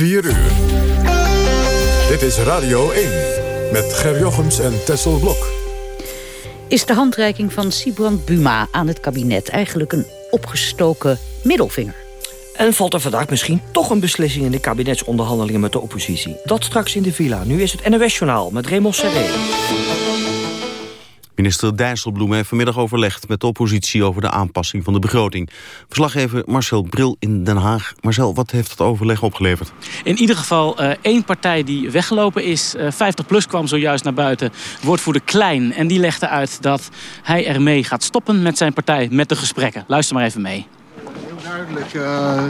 4 uur. Dit is Radio 1 met Ger Jochems en Tessel Blok. Is de handreiking van Sibrand Buma aan het kabinet eigenlijk een opgestoken middelvinger? En valt er vandaag misschien toch een beslissing in de kabinetsonderhandelingen met de oppositie? Dat straks in de villa. Nu is het NOS-journaal met Raymond Serré. Minister Dijsselbloem heeft vanmiddag overlegd met de oppositie over de aanpassing van de begroting. Verslaggever Marcel Bril in Den Haag. Marcel, wat heeft het overleg opgeleverd? In ieder geval uh, één partij die weggelopen is. Uh, 50PLUS kwam zojuist naar buiten. Woordvoerder Klein. En die legde uit dat hij ermee gaat stoppen met zijn partij met de gesprekken. Luister maar even mee. Heel duidelijk. Uh,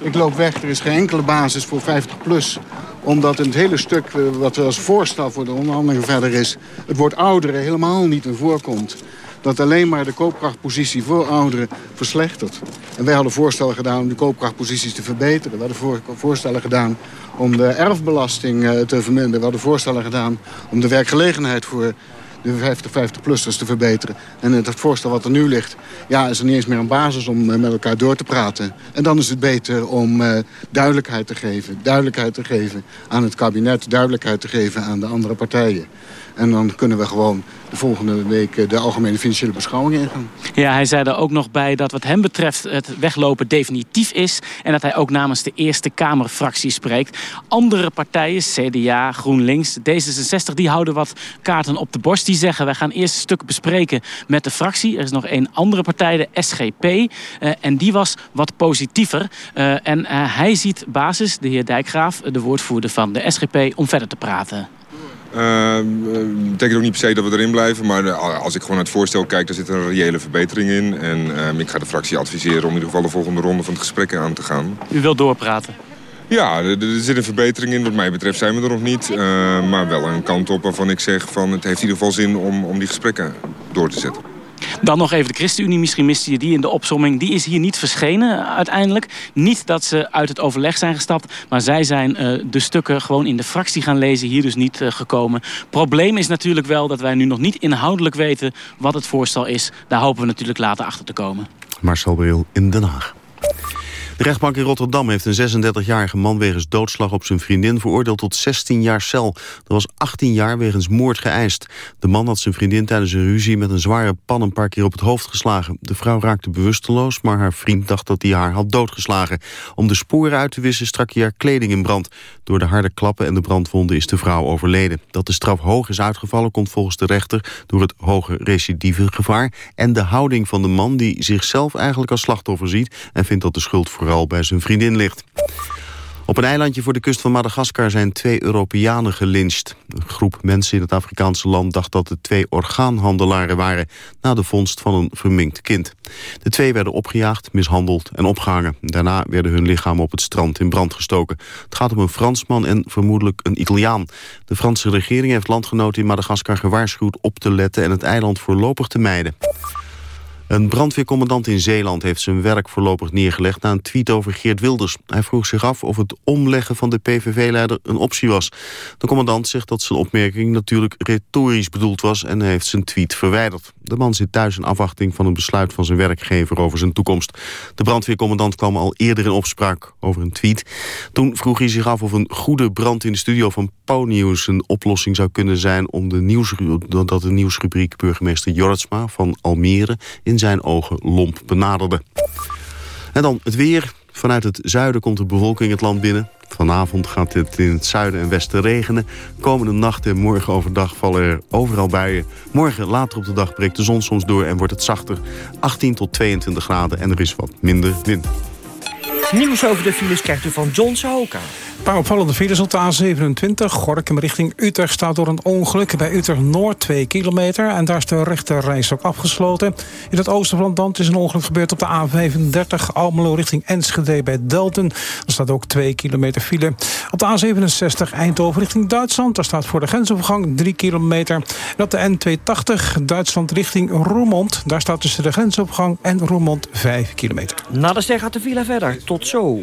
ik loop weg. Er is geen enkele basis voor 50PLUS omdat in het hele stuk eh, wat als voorstel voor de onderhandelingen verder is... het woord ouderen helemaal niet in voorkomt. Dat alleen maar de koopkrachtpositie voor ouderen verslechtert. En wij hadden voorstellen gedaan om de koopkrachtposities te verbeteren. We hadden voorstellen gedaan om de erfbelasting eh, te verminderen. We hadden voorstellen gedaan om de werkgelegenheid voor de 50-50-plussers te verbeteren. En het voorstel wat er nu ligt, ja, is er niet eens meer een basis om eh, met elkaar door te praten. En dan is het beter om uh, duidelijkheid te geven. Duidelijkheid te geven aan het kabinet, duidelijkheid te geven aan de andere partijen. En dan kunnen we gewoon de volgende week eh, de algemene financiële beschouwing ingaan. Ja, hij zei er ook nog bij dat wat hem betreft het weglopen definitief is. En dat hij ook namens de Eerste Kamerfractie spreekt. Andere partijen, CDA, GroenLinks, D66, die houden wat kaarten op de borst. Die zeggen, wij gaan eerst een stuk bespreken met de fractie. Er is nog een andere partij, de SGP. Eh, en die was wat positiever. Uh, en hij ziet basis, de heer Dijkgraaf, de woordvoerder van de SGP, om verder te praten. Uh, betekent ook niet per se dat we erin blijven. Maar uh, als ik gewoon naar het voorstel kijk, daar zit een reële verbetering in. En uh, ik ga de fractie adviseren om in ieder geval de volgende ronde van het gesprek aan te gaan. U wilt doorpraten? Ja, er, er zit een verbetering in. Wat mij betreft zijn we er nog niet. Maar wel een kant op waarvan ik zeg van het heeft in ieder geval zin om, om die gesprekken door te zetten. Dan nog even de ChristenUnie, misschien miste je die in de opsomming. Die is hier niet verschenen uiteindelijk. Niet dat ze uit het overleg zijn gestapt. Maar zij zijn uh, de stukken gewoon in de fractie gaan lezen. Hier dus niet uh, gekomen. Probleem is natuurlijk wel dat wij nu nog niet inhoudelijk weten wat het voorstel is. Daar hopen we natuurlijk later achter te komen. Marcel Bril in Den Haag. De rechtbank in Rotterdam heeft een 36-jarige man wegens doodslag op zijn vriendin veroordeeld tot 16 jaar cel. Dat was 18 jaar wegens moord geëist. De man had zijn vriendin tijdens een ruzie met een zware pan een paar keer op het hoofd geslagen. De vrouw raakte bewusteloos, maar haar vriend dacht dat hij haar had doodgeslagen. Om de sporen uit te wissen strak hij haar kleding in brand. Door de harde klappen en de brandwonden is de vrouw overleden. Dat de straf hoog is uitgevallen komt volgens de rechter door het hoge recidieve gevaar en de houding van de man die zichzelf eigenlijk als slachtoffer ziet en vindt dat de schuld vooral bij zijn vriendin ligt. Op een eilandje voor de kust van Madagaskar zijn twee Europeanen gelyncht. Een groep mensen in het Afrikaanse land dacht dat het twee orgaanhandelaren waren... na de vondst van een verminkt kind. De twee werden opgejaagd, mishandeld en opgehangen. Daarna werden hun lichamen op het strand in brand gestoken. Het gaat om een Fransman en vermoedelijk een Italiaan. De Franse regering heeft landgenoten in Madagaskar gewaarschuwd op te letten... en het eiland voorlopig te mijden. Een brandweercommandant in Zeeland heeft zijn werk voorlopig neergelegd... na een tweet over Geert Wilders. Hij vroeg zich af of het omleggen van de PVV-leider een optie was. De commandant zegt dat zijn opmerking natuurlijk retorisch bedoeld was... en heeft zijn tweet verwijderd. De man zit thuis in afwachting van een besluit van zijn werkgever over zijn toekomst. De brandweercommandant kwam al eerder in opspraak over een tweet. Toen vroeg hij zich af of een goede brand in de studio van Pauw Nieuws... een oplossing zou kunnen zijn om de nieuws, dat de nieuwsrubriek burgemeester Jortsma van Almere... in zijn ogen lomp benaderde. En dan het weer. Vanuit het zuiden komt de bewolking het land binnen. Vanavond gaat het in het zuiden en westen regenen. Komende nacht en morgen overdag vallen er overal buien. Morgen later op de dag breekt de zon soms door en wordt het zachter. 18 tot 22 graden en er is wat minder wind. Nieuws over de files krijgt u van John Sahoka. Een paar opvallende files op de A27. Gorkum richting Utrecht staat door een ongeluk. Bij Utrecht Noord 2 kilometer. En daar is de rechterreis ook afgesloten. In het oosten van het is een ongeluk gebeurd op de A35. Almelo richting Enschede bij Delten. Er staat ook 2 kilometer file. Op de A67 Eindhoven richting Duitsland. Daar staat voor de grensovergang 3 kilometer. En op de N280 Duitsland richting Roermond. Daar staat tussen de grensovergang en Roermond 5 kilometer. Na de ster gaat de file verder. Tot zo.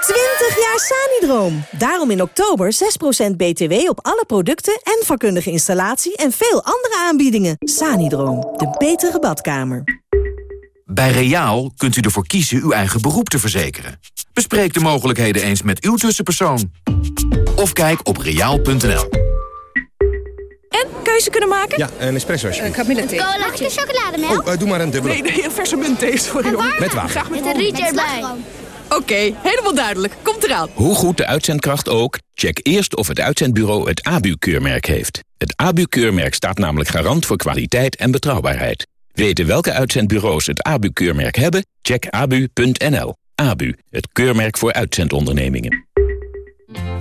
20 jaar Sanidroom. Daarom in oktober 6% BTW op alle producten en vakkundige installatie en veel andere aanbiedingen. Sanidroom, de betere badkamer. Bij Reaal kunt u ervoor kiezen uw eigen beroep te verzekeren. Bespreek de mogelijkheden eens met uw tussenpersoon. Of kijk op reaal.nl. En keuze kunnen maken? Ja, een espresso alsjeblieft. Uh, Camilla thee. Cola, chocolademelk? Oh, uh, doe maar een dubbele. Nee, nee, een verse muntthee, sorry hoor. Met water. Graag met, Met een rietje erbij. Oké, helemaal duidelijk. Komt eraan. Hoe goed de uitzendkracht ook, check eerst of het uitzendbureau het ABU-keurmerk heeft. Het ABU-keurmerk staat namelijk garant voor kwaliteit en betrouwbaarheid. Weten welke uitzendbureaus het ABU-keurmerk hebben? Check abu.nl. ABU, het keurmerk voor uitzendondernemingen.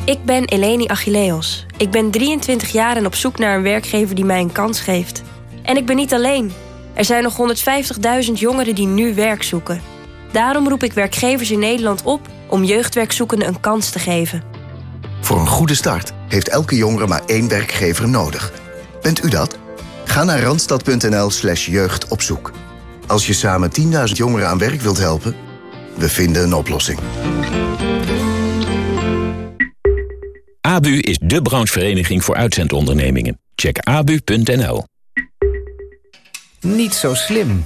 Ik ben Eleni Achilleos. Ik ben 23 jaar en op zoek naar een werkgever die mij een kans geeft. En ik ben niet alleen. Er zijn nog 150.000 jongeren die nu werk zoeken. Daarom roep ik werkgevers in Nederland op om jeugdwerkzoekenden een kans te geven. Voor een goede start heeft elke jongere maar één werkgever nodig. Bent u dat? Ga naar randstad.nl slash jeugdopzoek. Als je samen 10.000 jongeren aan werk wilt helpen, we vinden een oplossing. ABU is de branchevereniging voor uitzendondernemingen. Check abu.nl. Niet zo slim.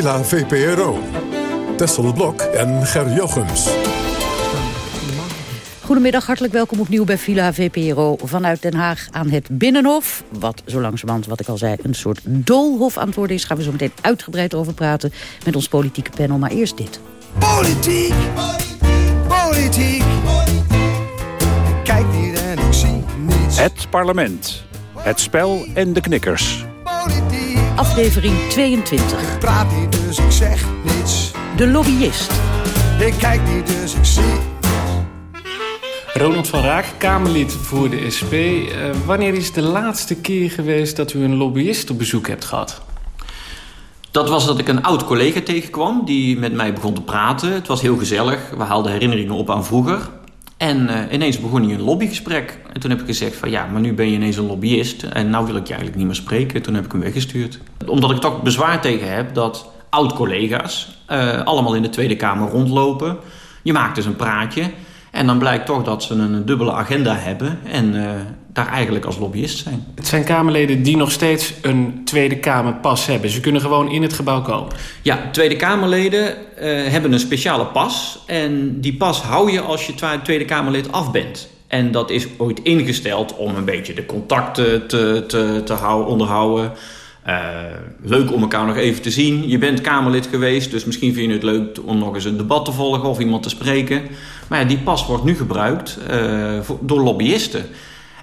Villa VPRO. Tessel Blok en Ger Jochems. Goedemiddag, hartelijk welkom opnieuw bij Villa VPRO vanuit Den Haag aan het Binnenhof. Wat zo langzamerhand, wat ik al zei, een soort doolhof aan het worden is. Gaan we zo meteen uitgebreid over praten met ons politieke panel. Maar eerst dit. Politiek, politiek. Kijk niet en ik zie niets. Het parlement, het spel en de knikkers. Aflevering 22. Ik praat niet, dus ik zeg niets. De lobbyist. Ik kijk niet, dus ik zie Ronald van Raak, Kamerlid voor de SP. Uh, wanneer is de laatste keer geweest dat u een lobbyist op bezoek hebt gehad? Dat was dat ik een oud collega tegenkwam die met mij begon te praten. Het was heel gezellig. We haalden herinneringen op aan vroeger. En uh, ineens begon hij een lobbygesprek. En toen heb ik gezegd van ja, maar nu ben je ineens een lobbyist. En nou wil ik je eigenlijk niet meer spreken. Toen heb ik hem weggestuurd. Omdat ik toch bezwaar tegen heb dat oud-collega's uh, allemaal in de Tweede Kamer rondlopen. Je maakt dus een praatje. En dan blijkt toch dat ze een dubbele agenda hebben en uh, daar eigenlijk als lobbyist zijn. Het zijn Kamerleden die nog steeds een Tweede Kamerpas hebben. Ze kunnen gewoon in het gebouw komen. Ja, Tweede Kamerleden uh, hebben een speciale pas. En die pas hou je als je Tweede Kamerlid af bent. En dat is ooit ingesteld om een beetje de contacten te, te, te houden, onderhouden. Uh, leuk om elkaar nog even te zien. Je bent Kamerlid geweest, dus misschien vind je het leuk om nog eens een debat te volgen of iemand te spreken. Maar ja, die pas wordt nu gebruikt uh, voor, door lobbyisten.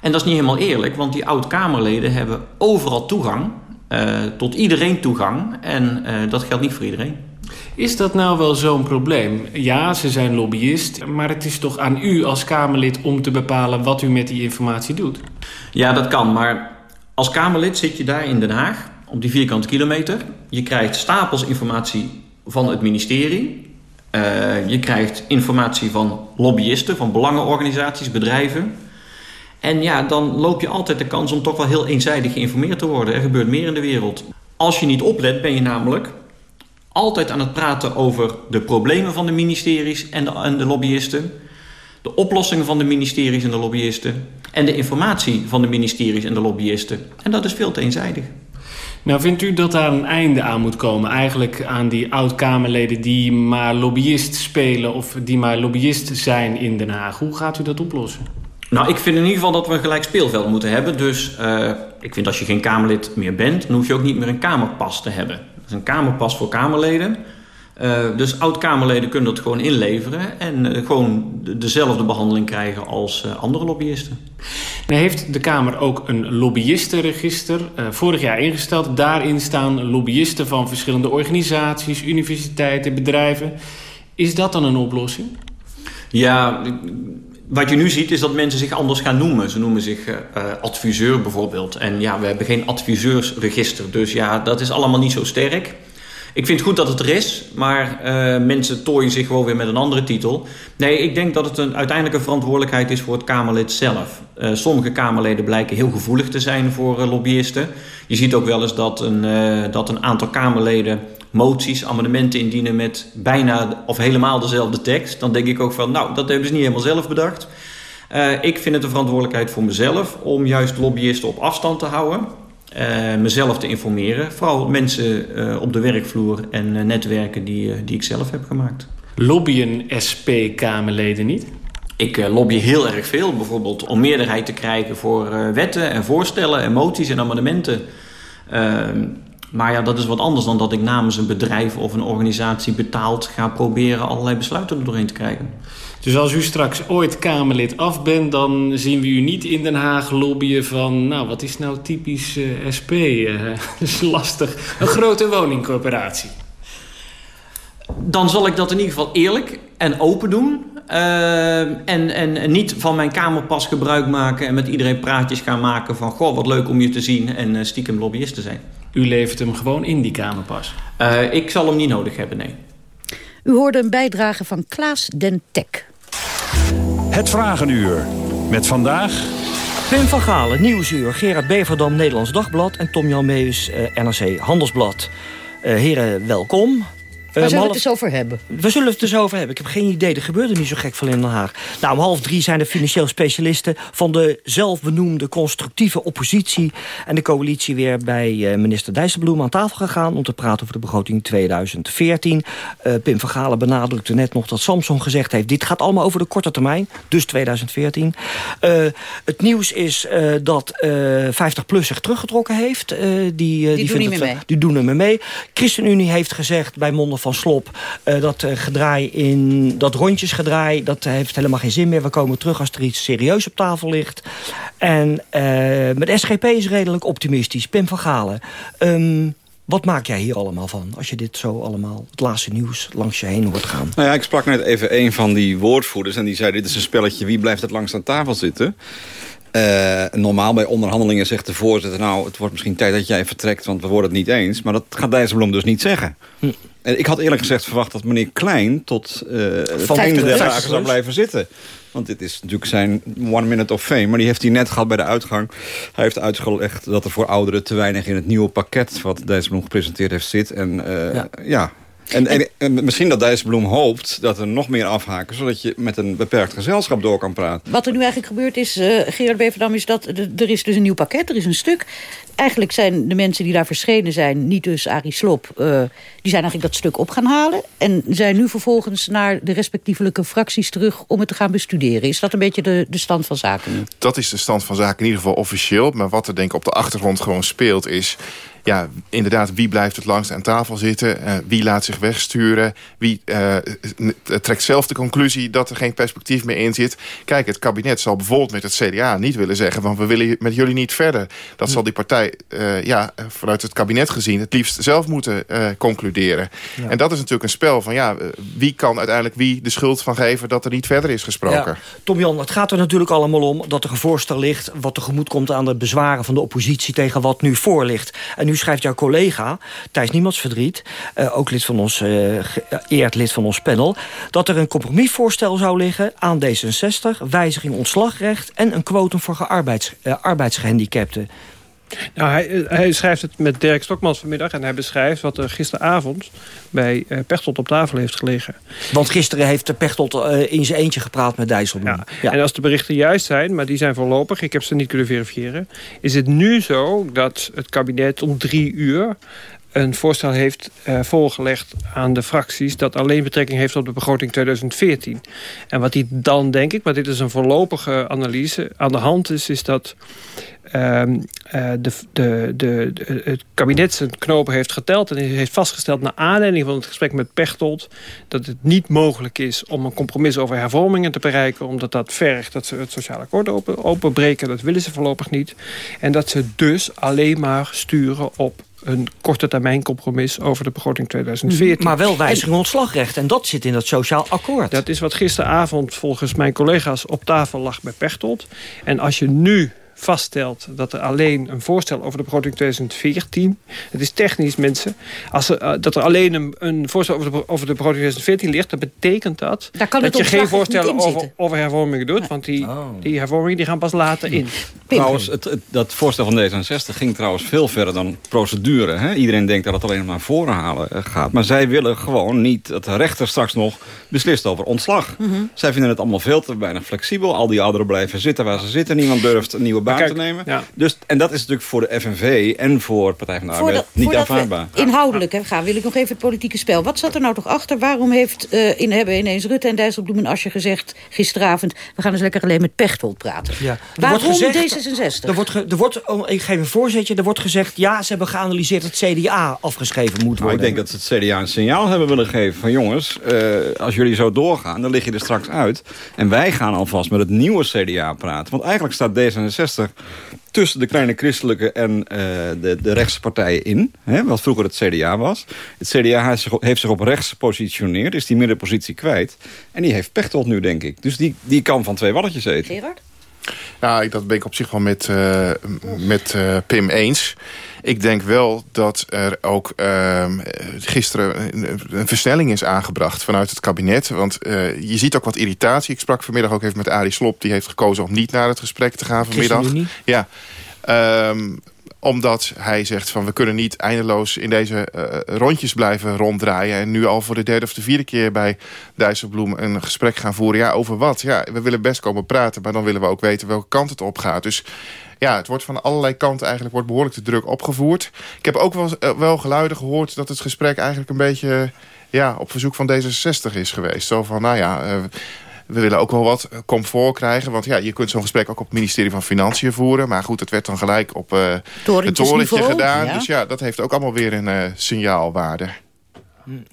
En dat is niet helemaal eerlijk, want die oud-Kamerleden hebben overal toegang, uh, tot iedereen toegang. En dat geldt niet voor iedereen. Is dat nou wel zo'n probleem? Ja, ze zijn lobbyist, maar het is toch aan u als Kamerlid om te bepalen wat u met die informatie doet? Ja, dat kan, maar als Kamerlid zit je daar in Den Haag op die vierkante kilometer. Je krijgt stapels informatie van het ministerie. Uh, je krijgt informatie van lobbyisten, van belangenorganisaties, bedrijven. En ja, dan loop je altijd de kans om toch wel heel eenzijdig geïnformeerd te worden. Er gebeurt meer in de wereld. Als je niet oplet, ben je namelijk altijd aan het praten over de problemen van de ministeries en de, en de lobbyisten. De oplossingen van de ministeries en de lobbyisten. En de informatie van de ministeries en de lobbyisten. En dat is veel te eenzijdig. Nou, vindt u dat daar een einde aan moet komen? Eigenlijk aan die oud-Kamerleden die maar lobbyist spelen... of die maar lobbyist zijn in Den Haag. Hoe gaat u dat oplossen? Nou, ik vind in ieder geval dat we een gelijk speelveld moeten hebben. Dus uh, ik vind als je geen Kamerlid meer bent... dan hoef je ook niet meer een Kamerpas te hebben. Dat is een Kamerpas voor Kamerleden. Uh, dus oud-Kamerleden kunnen dat gewoon inleveren... en uh, gewoon dezelfde behandeling krijgen als uh, andere lobbyisten. Heeft de Kamer ook een lobbyistenregister vorig jaar ingesteld. Daarin staan lobbyisten van verschillende organisaties, universiteiten, bedrijven. Is dat dan een oplossing? Ja, wat je nu ziet is dat mensen zich anders gaan noemen. Ze noemen zich uh, adviseur bijvoorbeeld. En ja, we hebben geen adviseursregister. Dus ja, dat is allemaal niet zo sterk. Ik vind het goed dat het er is, maar uh, mensen tooien zich gewoon weer met een andere titel. Nee, ik denk dat het een, uiteindelijk een verantwoordelijkheid is voor het Kamerlid zelf. Sommige Kamerleden blijken heel gevoelig te zijn voor lobbyisten. Je ziet ook wel eens dat een, dat een aantal Kamerleden moties, amendementen indienen met bijna of helemaal dezelfde tekst. Dan denk ik ook van, nou, dat hebben ze niet helemaal zelf bedacht. ik vind het een verantwoordelijkheid voor mezelf om juist lobbyisten op afstand te houden. Uh, mezelf te informeren. Vooral mensen uh, op de werkvloer en uh, netwerken die, die ik zelf heb gemaakt. Lobbyen SP-Kamerleden niet? Ik lobby heel erg veel. Bijvoorbeeld om meerderheid te krijgen voor wetten en voorstellen en moties en amendementen. Maar ja, dat is wat anders dan dat ik namens een bedrijf of een organisatie betaald ga proberen allerlei besluiten er doorheen te krijgen. Dus als u straks ooit Kamerlid af bent... dan zien we u niet in Den Haag lobbyen van... nou, wat is nou typisch uh, SP? Uh, dat is lastig. Een grote woningcorporatie. Dan zal ik dat in ieder geval eerlijk en open doen. Uh, en, en, en, niet van mijn kamerpas gebruik maken... en met iedereen praatjes gaan maken van... goh, wat leuk om je te zien en stiekem lobbyist te zijn. U levert hem gewoon in, die kamerpas? ik zal hem niet nodig hebben, nee. U hoorde een bijdrage van Klaas Den Tek. Het Vragenuur. Met vandaag... Pim van Galen, Nieuwsuur, Gerard Beverdam, Nederlands Dagblad... en Tom Jan Meus, eh, NRC Handelsblad. Uh, heren, welkom. Waar zullen we het eens over hebben? We zullen het dus over hebben. Ik heb geen idee, er gebeurt er niet zo gek veel in Den Haag. Nou, om half drie zijn de financieel specialisten... van de zelfbenoemde constructieve oppositie... en de coalitie weer bij uh, minister Dijsselbloem aan tafel gegaan... om te praten over de begroting 2014. Uh, Pim van Galen benadrukte net nog dat Samson gezegd heeft... dit gaat allemaal over de korte termijn, dus 2014. Uh, het nieuws is dat 50PLUS zich teruggetrokken heeft. die, die, die, doen mee. Die doen er mee. ChristenUnie heeft gezegd bij monden van Slop. Uh, dat uh, gedraai in dat rondjesgedraai, dat heeft helemaal geen zin meer. We komen terug als er iets serieus op tafel ligt. En uh, met SGP is redelijk optimistisch. Pim van Galen. Um, wat maak jij hier allemaal van, als je dit zo allemaal, het laatste nieuws, langs je heen hoort gaan? Nou ja, ik sprak net even een van die woordvoerders... en die zei, dit is een spelletje, wie blijft het langst aan tafel zitten? Uh, normaal bij onderhandelingen zegt de voorzitter... nou, het wordt misschien tijd dat jij vertrekt, want we worden het niet eens. Maar dat gaat Dijsselbloem dus niet zeggen. Hm. En ik had eerlijk gezegd verwacht dat meneer Klein... tot uh, het einde der zaken zou blijven zitten. Want dit is natuurlijk zijn one minute of fame. Maar die heeft hij net gehad bij de uitgang. Hij heeft uitgelegd dat er voor ouderen te weinig in het nieuwe pakket... wat Dijsselbloem gepresenteerd heeft zit. En uh, ja, ja en, en, en, misschien dat Dijsselbloem hoopt dat er nog meer afhaken... zodat je met een beperkt gezelschap door kan praten. Wat er nu eigenlijk gebeurd is, uh, Gerard Beverdam... is dat er is dus een nieuw pakket, er is een stuk. Eigenlijk zijn de mensen die daar verschenen zijn... niet dus Arie Slop, uh, die zijn eigenlijk dat stuk op gaan halen... en zijn nu vervolgens naar de respectievelijke fracties terug... om het te gaan bestuderen. Is dat een beetje de, de stand van zaken nu? Dat is de stand van zaken in ieder geval officieel. Maar wat er denk ik op de achtergrond gewoon speelt is ja, inderdaad, wie blijft het langst aan tafel zitten? Uh, wie laat zich wegsturen? Wie uh, trekt zelf de conclusie dat er geen perspectief meer in zit? Kijk, het kabinet zal bijvoorbeeld met het CDA niet willen zeggen... van we willen met jullie niet verder. Dat zal die partij uh, ja, vanuit het kabinet gezien... het liefst zelf moeten concluderen. Ja. En dat is natuurlijk een spel van... ja, wie kan uiteindelijk wie de schuld van geven... dat er niet verder is gesproken? Ja. Tom Jan, het gaat er natuurlijk allemaal om dat er een voorstel ligt... wat tegemoet komt aan de bezwaren van de oppositie... tegen wat nu voor ligt. En nu schrijft jouw collega, Thijs Niemandsverdriet... Uh, ook lid van ons, uh, eerd lid van ons panel... dat er een compromisvoorstel zou liggen aan D66... wijziging ontslagrecht en een quotum voor arbeids, arbeidsgehandicapten. Nou, hij, hij, schrijft het met Dirk Stokmans vanmiddag... en hij beschrijft wat er gisteravond bij uh, Pechtold op tafel heeft gelegen. Want gisteren heeft Pechtold uh, in zijn eentje gepraat met Dijsselbloem. Ja. ja. En als de berichten juist zijn, maar die zijn voorlopig... ik heb ze niet kunnen verifiëren... is het nu zo dat het kabinet om drie uur een voorstel heeft uh, voorgelegd aan de fracties... dat alleen betrekking heeft op de begroting 2014. En wat hij dan, denk ik, maar dit is een voorlopige analyse... aan de hand is, is dat ehm, eh, de, de, de, het kabinet zijn knopen heeft geteld... en heeft vastgesteld naar aanleiding van het gesprek met Pechtold... dat het niet mogelijk is om een compromis over hervormingen te bereiken... omdat dat vergt dat ze het sociale akkoord open, openbreken. Dat willen ze voorlopig niet. En dat ze dus alleen maar sturen op een korte termijn compromis over de begroting 2014. Maar wel wijziging ontslagrecht. En dat zit in dat sociaal akkoord. Dat is wat gisteravond volgens mijn collega's op tafel lag bij Pechtold. En als je nu vaststelt dat er alleen een voorstel over de begroting 2014... het is technisch, mensen... Als er, eh, dat er alleen een, een voorstel over de, over de begroting 2014 ligt... dan betekent dat Daar kan dat je geen voorstellen over, over hervormingen doet. Want die, die hervormingen die gaan pas later in. Trouwens, het, het- dat voorstel van D66 ging trouwens veel verder dan procedure. Hè? Iedereen denkt dat het alleen maar voorhalen eh, gaat. Maar zij willen gewoon niet dat de rechter straks nog beslist over ontslag. Mhm. Zij vinden het allemaal veel te weinig flexibel. Al die ouderen blijven zitten waar ze zitten. Niemand durft een nieuwe baan kijk, te nemen. ja. Dus, en dat is natuurlijk voor de FNV en voor Partij van de Arbeid niet aanvaardbaar. we inhoudelijk hè, gaan, wil ik nog even het politieke spel. Wat zat er nou toch achter? Waarom heeft, eh, in, hebben ineens Rutte en Dijsselbloem en Asje gezegd gisteravond... we gaan eens lekker alleen met Pechtold praten? Ja. Waarom wordt gezegd, D66? Er wordt, ge- er wordt, oh, ik geef een voorzetje. Er wordt gezegd, ja, ze hebben geanalyseerd dat het CDA afgeschreven moet Nou, worden. ik denk dat ze het CDA een signaal hebben willen geven van jongens, eh, als jullie zo doorgaan, dan lig je er straks uit. En wij gaan alvast met het nieuwe CDA praten. Want eigenlijk staat D66 tussen de kleine christelijke en eh, de, de rechtse partijen in. Hè, wat vroeger het CDA was. Het CDA heeft zich, op- heeft zich op rechts gepositioneerd, is die middenpositie kwijt. En die heeft Pechtold nu, denk ik. Dus die, die kan van twee walletjes eten. Gerard? Ja, ik- dat ben ik op zich wel met, eh, met eh, Pim eens. Ik denk wel dat er ook ehm, gisteren een, versnelling is aangebracht vanuit het kabinet. Want eh, je ziet ook wat irritatie. Ik sprak vanmiddag ook even met Arie Slop. Die heeft gekozen om niet naar het gesprek te gaan vanmiddag. Ja. Ehm, omdat hij zegt van we kunnen niet eindeloos in deze eh, rondjes blijven ronddraaien. En nu al voor de derde of de vierde keer bij Dijsselbloem een gesprek gaan voeren. Ja, over wat? Ja, we willen best komen praten, maar dan willen we ook weten welke kant het op gaat. Dus ja, het wordt van allerlei kanten eigenlijk wordt behoorlijk de druk opgevoerd. Ik heb ook wel, eh, wel geluiden gehoord dat het gesprek eigenlijk een beetje ja, op verzoek van D66 is geweest. Zo van, nou ja... eh, we willen ook wel wat comfort krijgen. Want ja, je kunt zo'n gesprek ook op het ministerie van Financiën voeren. Maar goed, het werd dan gelijk op eh het torentje gedaan. ja. Dus ja, dat heeft ook allemaal weer een eh, signaalwaarde.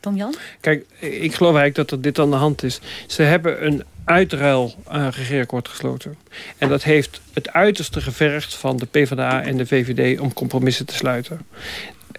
Tom-Jan? Kijk, ik geloof eigenlijk dat er dit aan de hand is. Ze hebben een uitruil uh, regeerakkoord gesloten. En dat heeft het uiterste gevergd van de PvdA en de VVD om compromissen te sluiten.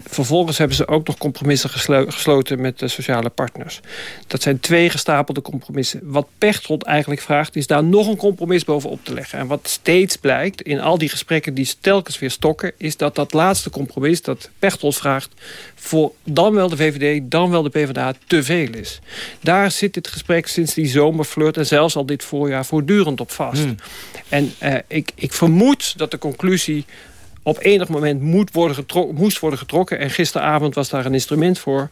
Vervolgens hebben ze ook nog compromissen geslo gesloten met de sociale partners. Dat zijn twee gestapelde compromissen. Wat Pechtold eigenlijk vraagt, is daar nog een compromis bovenop te leggen. En wat steeds blijkt in al die gesprekken die telkens weer stokken... is dat dat laatste compromis dat Pechtold vraagt... voor dan wel de VVD, dan wel de PvdA te veel is. Daar zit dit gesprek sinds die zomerflirt... en zelfs al dit voorjaar voortdurend op vast. Hmm. En uh, ik, ik vermoed dat de conclusie op enig moment moet worden moest worden getrokken. En gisteravond was daar een instrument voor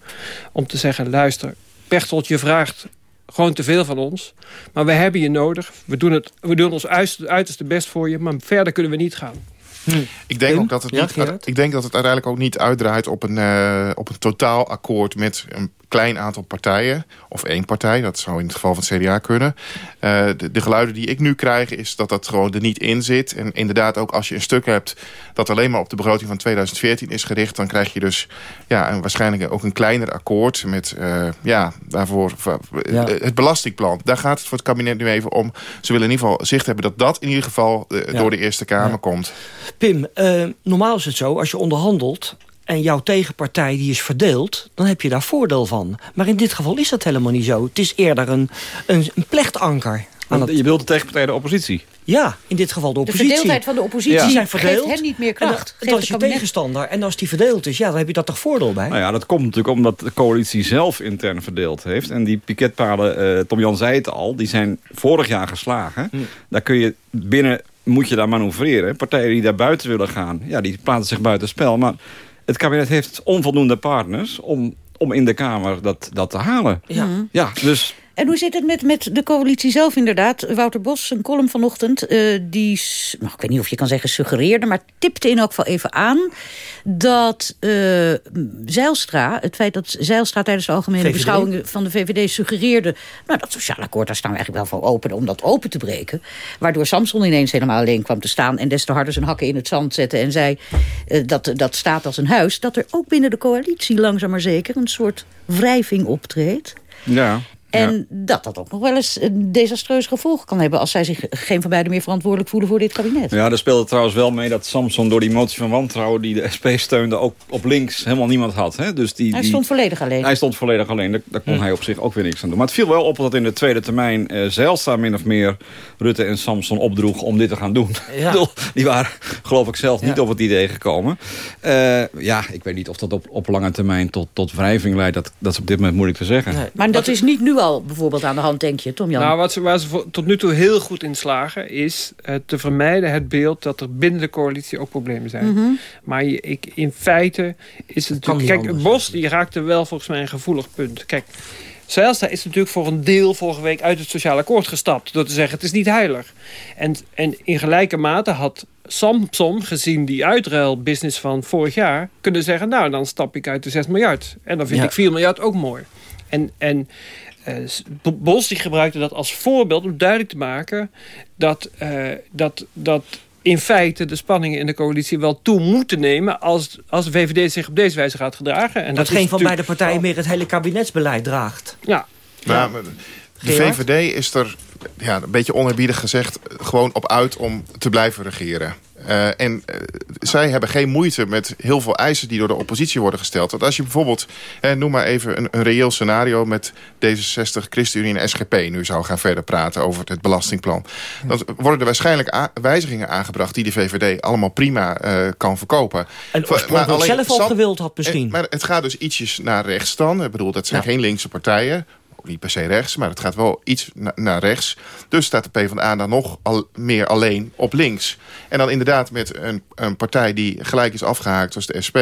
om te zeggen... luister, Pechtold, je vraagt gewoon te veel van ons. Maar we hebben je nodig. We doen, het, we doen ons uiterste best voor je. Maar verder kunnen we niet gaan. Hm. Ik, denk ook dat het niet, ja, ik denk dat het uiteindelijk ook niet uitdraait op een, uh, op een totaalakkoord met een klein aantal partijen. Of één partij, dat zou in het geval van het CDA kunnen. Uh, de, de, geluiden die ik nu krijg is dat dat gewoon er niet in zit. En inderdaad ook als je een stuk hebt dat alleen maar op de begroting van 2014 is gericht... dan krijg je dus ja, een, waarschijnlijk ook een kleiner akkoord met uh, ja, daarvoor ja. het belastingplan. Daar gaat het voor het kabinet nu even om. Ze willen in ieder geval zicht hebben dat dat in ieder geval ja. door de Eerste Kamer ja. komt. Pim, normaal is het zo, als je onderhandelt en jouw tegenpartij die is verdeeld... dan heb je daar voordeel van. Maar in dit geval is dat helemaal niet zo. Het is eerder een, een, een plechtanker. Het... Je wilt de tegenpartij de oppositie? Ja, in dit geval de oppositie. De verdeeldheid van de oppositie ja. zijn verdeeld. geeft hen niet meer kracht. En dat is je tegenstander. En als die verdeeld is, ja, dan heb je dat toch voordeel bij? Nou ja, dat komt natuurlijk omdat de coalitie zelf intern verdeeld heeft. En die piketpalen, uh, Tom Jan zei het al, die zijn vorig jaar geslagen. Hm. Daar kun je binnen, moet je daar manoeuvreren. Partijen die daar buiten willen gaan, ja, die plaatsen zich buiten spel. Maar het kabinet heeft onvoldoende partners om, om in de Kamer dat, dat te halen. Ja. ja, dus En hoe zit het met, met de coalitie zelf inderdaad? Wouter Bos, een column vanochtend, uh, die, nou, ik weet niet of je kan zeggen suggereerde... maar tipte in elk geval even aan dat uh, Zeilstra... het feit dat Zeilstra tijdens de algemene VVD? beschouwingen van de VVD suggereerde... nou, dat sociaal akkoord, daar staan we eigenlijk wel voor open om dat open te breken. Waardoor Samson ineens helemaal alleen kwam te staan... en des te harder zijn hakken in het zand zette en zei... Uh, dat, dat staat als een huis, dat er ook binnen de coalitie langzaam maar zeker... een soort wrijving optreedt. Ja. En dat dat ook nog wel eens een desastreus gevolg kan hebben... als zij zich geen van beiden meer verantwoordelijk voelen voor dit kabinet. Ja, er speelde trouwens wel mee dat Samson door die motie van wantrouwen... die de SP steunde, ook op links helemaal niemand had. Hè? Dus die, hij stond volledig alleen. Hij stond volledig alleen. Daar, daar kon hm. hij op zich ook weer niks aan doen. Maar het viel wel op dat in de tweede termijn... Uh, Zijlstra min of meer Rutte en Samson opdroeg om dit te gaan doen. Ja. die waren, geloof ik zelf, niet op het idee gekomen. Uh, ja, ik weet niet of dat op, op lange termijn tot, tot wrijving leidt. Dat, dat is op dit moment moeilijk te zeggen. Nee. Maar dat is niet nu bijvoorbeeld aan de hand, denk je, Tom Jan? Nou, wat ze, waar ze tot nu toe heel goed in slagen... is uh, te vermijden het beeld dat er binnen de coalitie ook problemen zijn. Mm -hmm. Maar je, ik, in feite is het natuurlijk... Kijk, Bos die raakte wel volgens mij een gevoelig punt. Kijk, Zijlstra is natuurlijk voor een deel vorige week uit het sociaal akkoord gestapt. Door te zeggen, het is niet heilig. En, en in gelijke mate had Samson, gezien die uitruilbusiness van vorig jaar... kunnen zeggen, nou, dan stap ik uit de 6 miljard. En dan vind ja. ik 4 miljard ook mooi. En, en Bos die gebruikte dat als voorbeeld om duidelijk te maken... dat, uh, dat, dat in feite de spanningen in de coalitie wel toe moeten nemen... als, als de VVD zich op deze wijze gaat gedragen. En dat, dat geen van beide partijen meer het hele kabinetsbeleid draagt. Ja. ja. de VVD is er ja, een beetje onerbiedig gezegd... gewoon op uit om te blijven regeren. Uh, en uh, zij hebben geen moeite met heel veel eisen die door de oppositie worden gesteld. Want als je bijvoorbeeld, eh, noem maar even een, een, reëel scenario... met D66, ChristenUnie en SGP nu zou gaan verder praten over het belastingplan. Dan worden er waarschijnlijk wijzigingen aangebracht... die de VVD allemaal prima kan verkopen. En maar alleen, zelf al gewild had misschien. maar het gaat dus ietsjes naar rechts dan. Ik bedoel, dat zijn ja. geen linkse partijen niet per se rechts, maar het gaat wel iets na naar rechts. Dus staat de PvdA dan nog al meer alleen op links. En dan inderdaad met een, een partij die gelijk is afgehaakt zoals de SP...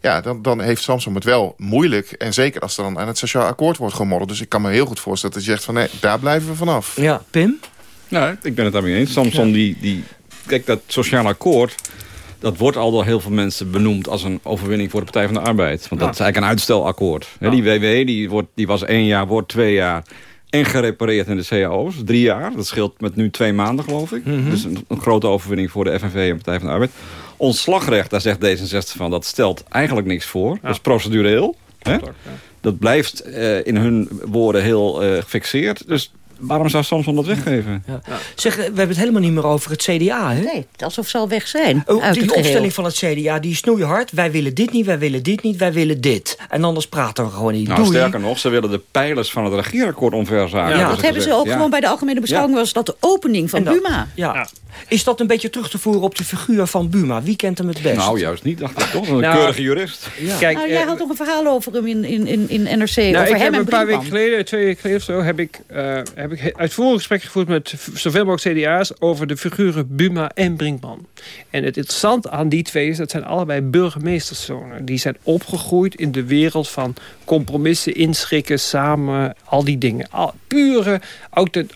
ja, dan, dan heeft Samson het wel moeilijk. En zeker als er dan aan het sociaal akkoord wordt gemodderd. Dus ik kan me heel goed voorstellen dat je zegt van... nee, daar blijven we vanaf. Ja, Pim? Ja, ik ben het daarmee eens. Samson, die, die... Kijk, dat sociaal akkoord dat wordt al door heel veel mensen benoemd als een overwinning voor de Partij van de Arbeid. Want dat is eigenlijk een uitstelakkoord. Die WW die wordt, die was één jaar, wordt twee jaar en gerepareerd in de cao's. Drie jaar, dat scheelt met nu twee maanden geloof ik. Mhm. Dus een, een, grote overwinning voor de FNV en Partij van de Arbeid. Ontslagrecht, daar zegt D66 van, dat stelt eigenlijk niks voor. Dat is procedureel. Hè? Dat blijft uh, in hun woorden heel uh, gefixeerd. Dus waarom zou Samson dat weggeven? Ja. Zeg, we hebben het helemaal niet meer over het CDA, hè? Nee, alsof ze al weg zijn. Oh, die opstelling van het CDA, die is hard. Wij willen dit niet, wij willen dit niet, wij willen dit. En anders praten we gewoon niet. Nou, sterker nog, ze willen de pijlers van het regeerakkoord omverzagen. Ja, dat hebben ze ook gewoon bij de algemene beschouwing... was dat de opening van Buma. ja. Is dat een beetje terug te voeren op de figuur van Buma? Wie kent hem het best? Nou, juist niet, dacht ik toch. Een nou, keurige jurist. Ja. Kijk, nou, jij uh, had toch een verhaal over hem in, in, in, in NRC? Nou, over ik hem heb en een paar weken geleden, twee weken geleden of zo... heb ik, uh, heb ik uitvoerig gesprek gevoerd met zoveel mogelijk CDA's... over de figuren Buma en Brinkman. En het interessante aan die twee is... dat zijn allebei burgemeesterszonen. Die zijn opgegroeid in de wereld van compromissen, inschikken, samen... al die dingen. Al, pure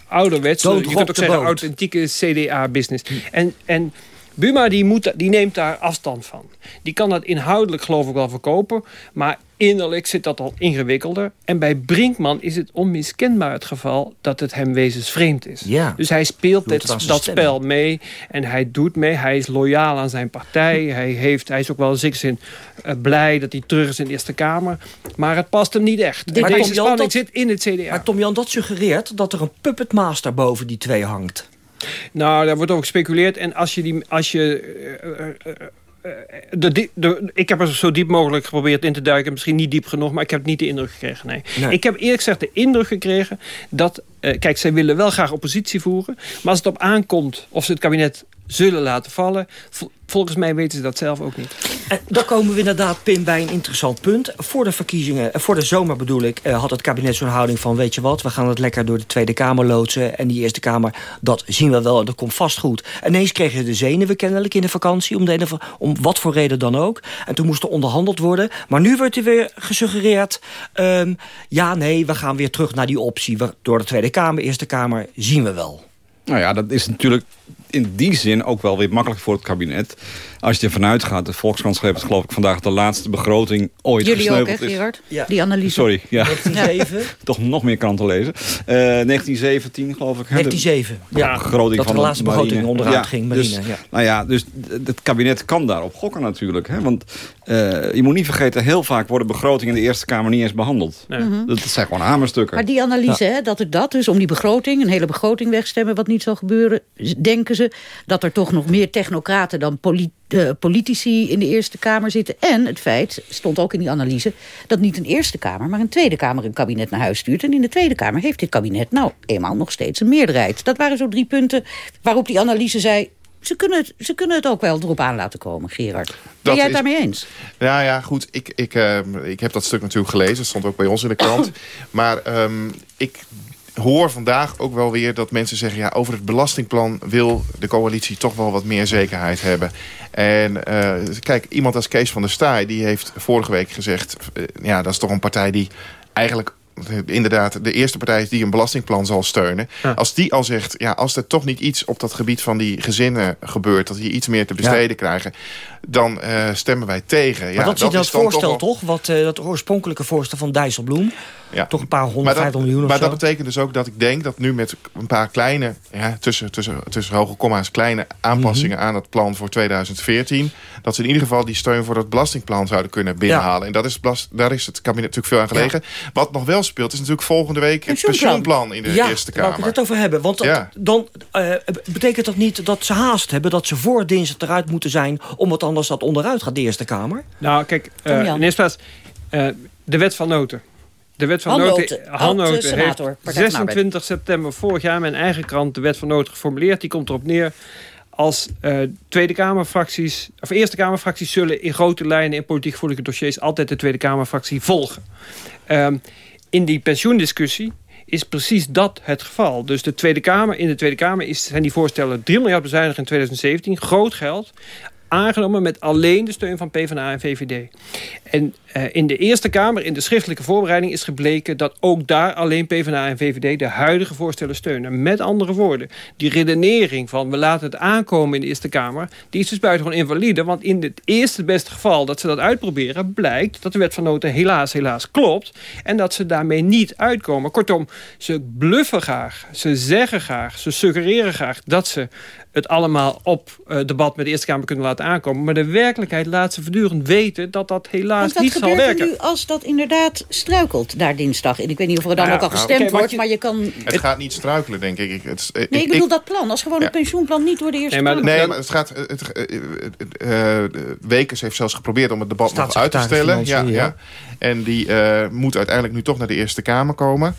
ouderwetse, je kunt ook zeggen authentieke CDA-business. En, en Buma die, moet, die neemt daar afstand van. Die kan dat inhoudelijk geloof ik wel verkopen. Maar innerlijk zit dat al ingewikkelder. En bij Brinkman is het onmiskenbaar het geval dat het hem wezensvreemd is. Ja. Dus hij speelt dit, dat spel mee. En hij doet mee. Hij is loyaal aan zijn partij. Hij, heeft, hij is ook wel in zekere zin uh, blij dat hij terug is in de Eerste Kamer. Maar het past hem niet echt. Dit Deze spanning dat, zit in het CDA. Maar Tom Jan, dat suggereert dat er een puppetmaster boven die twee hangt. Nou, daar wordt over gespeculeerd. En als je die... Als je, uh, uh, de, de, ik heb er zo diep mogelijk geprobeerd in te duiken. Misschien niet diep genoeg, maar ik heb niet de indruk gekregen. Nee. nee. Ik heb eerlijk gezegd de indruk gekregen dat eh, kijk, zij willen wel graag oppositie voeren. Maar als het op aankomt of ze het kabinet zullen laten vallen... vol- volgens mij weten ze dat zelf ook niet. En dan komen we inderdaad, Pim, bij een interessant punt. Voor de verkiezingen, eh, voor de zomer bedoel ik... eh, had het kabinet zo'n houding van... weet je wat, we gaan het lekker door de Tweede Kamer loodsen... en die Eerste Kamer, dat zien we wel, dat komt vast goed. En ineens kregen ze de zenuwen kennelijk in de vakantie... om, de ene, om wat voor reden dan ook. En toen moest er onderhandeld worden. Maar nu wordt er weer gesuggereerd... ehm, ja, nee, we gaan weer terug naar die optie. We- Door de Tweede Kamer, Eerste Kamer, zien we wel. Nou ja, dat is natuurlijk in die zin ook wel weer makkelijk voor het kabinet. Als je ervan uitgaat, de Volkskrant schreef het geloof ik vandaag... de laatste begroting ooit Jullie ook, hè, is. Gerard? Ja. Die analyse. Sorry, ja. 1907. Toch nog meer kranten lezen. Eh 1917 geloof ik. hè, de 1907, ja. begroting Dat van de laatste begroting marine. onderuit ging, marine, Dus, ja. Nou ja, dus het kabinet kan daarop gokken natuurlijk. Hè? Want eh, je moet niet vergeten, heel vaak worden begrotingen in de Eerste Kamer niet eens behandeld. Mhm. Dat, dat zijn gewoon hamerstukken. Maar die analyse, Ja. hè, dat het dat dus om die begroting... een hele begroting wegstemmen, wat niet zal gebeuren... denken ze dat er toch nog meer technocraten dan eh, politici in de Eerste Kamer zitten. En het feit, stond ook in die analyse... dat niet een Eerste Kamer, maar een Tweede Kamer een kabinet naar huis stuurt. En in de Tweede Kamer heeft dit kabinet nou eenmaal nog steeds een meerderheid. Dat waren zo drie punten waarop die analyse zei... Ze kunnen, het, ze kunnen het ook wel erop aan laten komen, Gerard. Ben jij het daarmee eens? Nou ja, goed. Ik, ik, ehm, ik heb dat stuk natuurlijk gelezen. Het stond ook bij ons in de krant. Maar ehm, ik hoor vandaag ook wel weer dat mensen zeggen... ja, over het belastingplan wil de coalitie toch wel wat meer zekerheid hebben. En eh, kijk, iemand als Kees van der Staaij... die heeft vorige week gezegd... eh, ja, dat is toch een partij die eigenlijk... Inderdaad, de eerste partij is die een belastingplan zal steunen. Als die al zegt, ja, als er toch niet iets op dat gebied van die gezinnen gebeurt... dat die iets meer te besteden krijgen, dan eh, stemmen wij tegen. Maar ja, dat zit dat dan voorstel wel- toch? Wat, eh, dat oorspronkelijke voorstel van Dijsselbloem. Ja. Toch een paar honderdvijftig dat, miljoen of maar zo. dat betekent dus ook dat ik denk dat nu met een paar kleine, ja, tussen, tussen, tussen hoge komma's, kleine aanpassingen Mhm. aan het plan voor 2014, dat ze in ieder geval die steun voor het belastingplan zouden kunnen binnenhalen. En dat is, daar is het kabinet natuurlijk veel aan gelegen. Wat nog wel speelt, is natuurlijk volgende week het pensioenplan in de ja, Eerste daar Kamer. ik het over hebben. Want dat- Ja. dan eh, betekent dat niet dat ze haast hebben... dat ze voor dinsdag eruit moeten zijn... omdat anders dat onderuit gaat, de Eerste Kamer? Nou, kijk, eh, Tom Jan. in eerste plaats, eh, de wet van noten. De wet van noten, Noten oud-senator, heeft Partij van de Arbeid. 26 september vorig jaar... mijn eigen krant de wet van noten geformuleerd. Die komt erop neer als eh, Tweede Kamerfracties... of Eerste Kamerfracties zullen in grote lijnen... in politiek gevoelige dossiers altijd de Tweede Kamerfractie volgen. Ehm, in die pensioendiscussie is precies dat het geval. Dus de Tweede Kamer, in de Tweede Kamer is, zijn die voorstellen 3 miljard bezuinigen in 2017. Groot geld. Aangenomen met alleen de steun van PvdA en VVD. En eh, in de Eerste Kamer, in de schriftelijke voorbereiding... is gebleken dat ook daar alleen PvdA en VVD... de huidige voorstellen steunen. Met andere woorden, die redenering van... we laten het aankomen in de Eerste Kamer... die is dus buitengewoon invalide. Want in het eerste beste geval dat ze dat uitproberen... blijkt dat de wet van noten helaas, helaas klopt... en dat ze daarmee niet uitkomen. Kortom, ze bluffen graag, ze zeggen graag... ze suggereren graag dat ze het allemaal op eh, debat met de Eerste Kamer kunnen laten aankomen. Maar de werkelijkheid laat ze voortdurend weten dat dat helaas niet zal gebeurt er werken. nu als dat inderdaad struikelt daar dinsdag? En ik weet niet of er dan Nou ja, ook al nou, gestemd wordt, je- maar je kan... Het gaat niet struikelen, denk ik. Het, Nee, ik bedoel dat plan. Als gewoon Ja. het pensioenplan niet door de Eerste Nee, maar, Kamer... nee, maar het gaat. Het, het, eh, Wekers heeft zelfs geprobeerd om het debat nog uit te stellen. Ja, ja. En die eh, moet uiteindelijk nu toch naar de Eerste Kamer komen.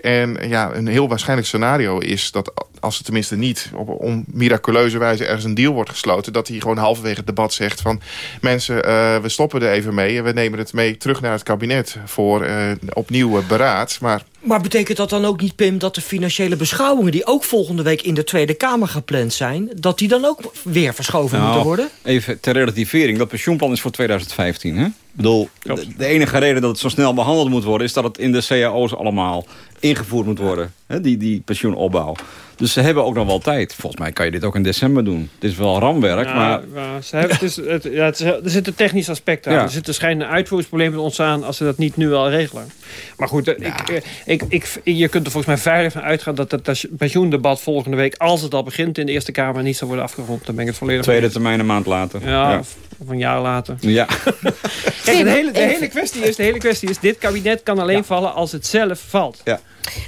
En ja, een heel waarschijnlijk scenario is dat als er tenminste niet op om miraculeuze wijze ergens een deal wordt gesloten, dat hij gewoon halverwege het debat zegt van mensen, eh, we stoppen er even mee en we nemen het mee terug naar het kabinet voor eh, opnieuw eh, beraad. Maar Maar betekent dat dan ook niet, Pim, dat de financiële beschouwingen... die ook volgende week in de Tweede Kamer gepland zijn... dat die dan ook weer verschoven Nou, moeten worden? Even ter relativering. Dat pensioenplan is voor 2015. Hè? Ik bedoel, de, de enige reden dat het zo snel behandeld moet worden... is dat het in de cao's allemaal ingevoerd moet worden. Hè? Die, die pensioenopbouw. Dus ze hebben ook nog wel tijd. Volgens mij kan je dit ook in december doen. Het is wel ramwerk, Ja, maar... ze hebben, het is, het, ja, het is, er zit een technisch aspect aan. Er zit schijnt een uitvoeringsprobleem te ontstaan... als ze dat niet nu al regelen. Maar goed, eh, ik, eh, ik, ik, je kunt er volgens mij veilig van uitgaan... dat het pensioendebat volgende week... als het al begint in de Eerste Kamer... niet zal worden afgerond. Dan ben ik het volledig Tweede termijn een maand later. Ja. Of een jaar later. Ja. Kijk, de hele, de, hele kwestie is, de hele kwestie is... dit kabinet kan alleen vallen als het zelf valt. Ja.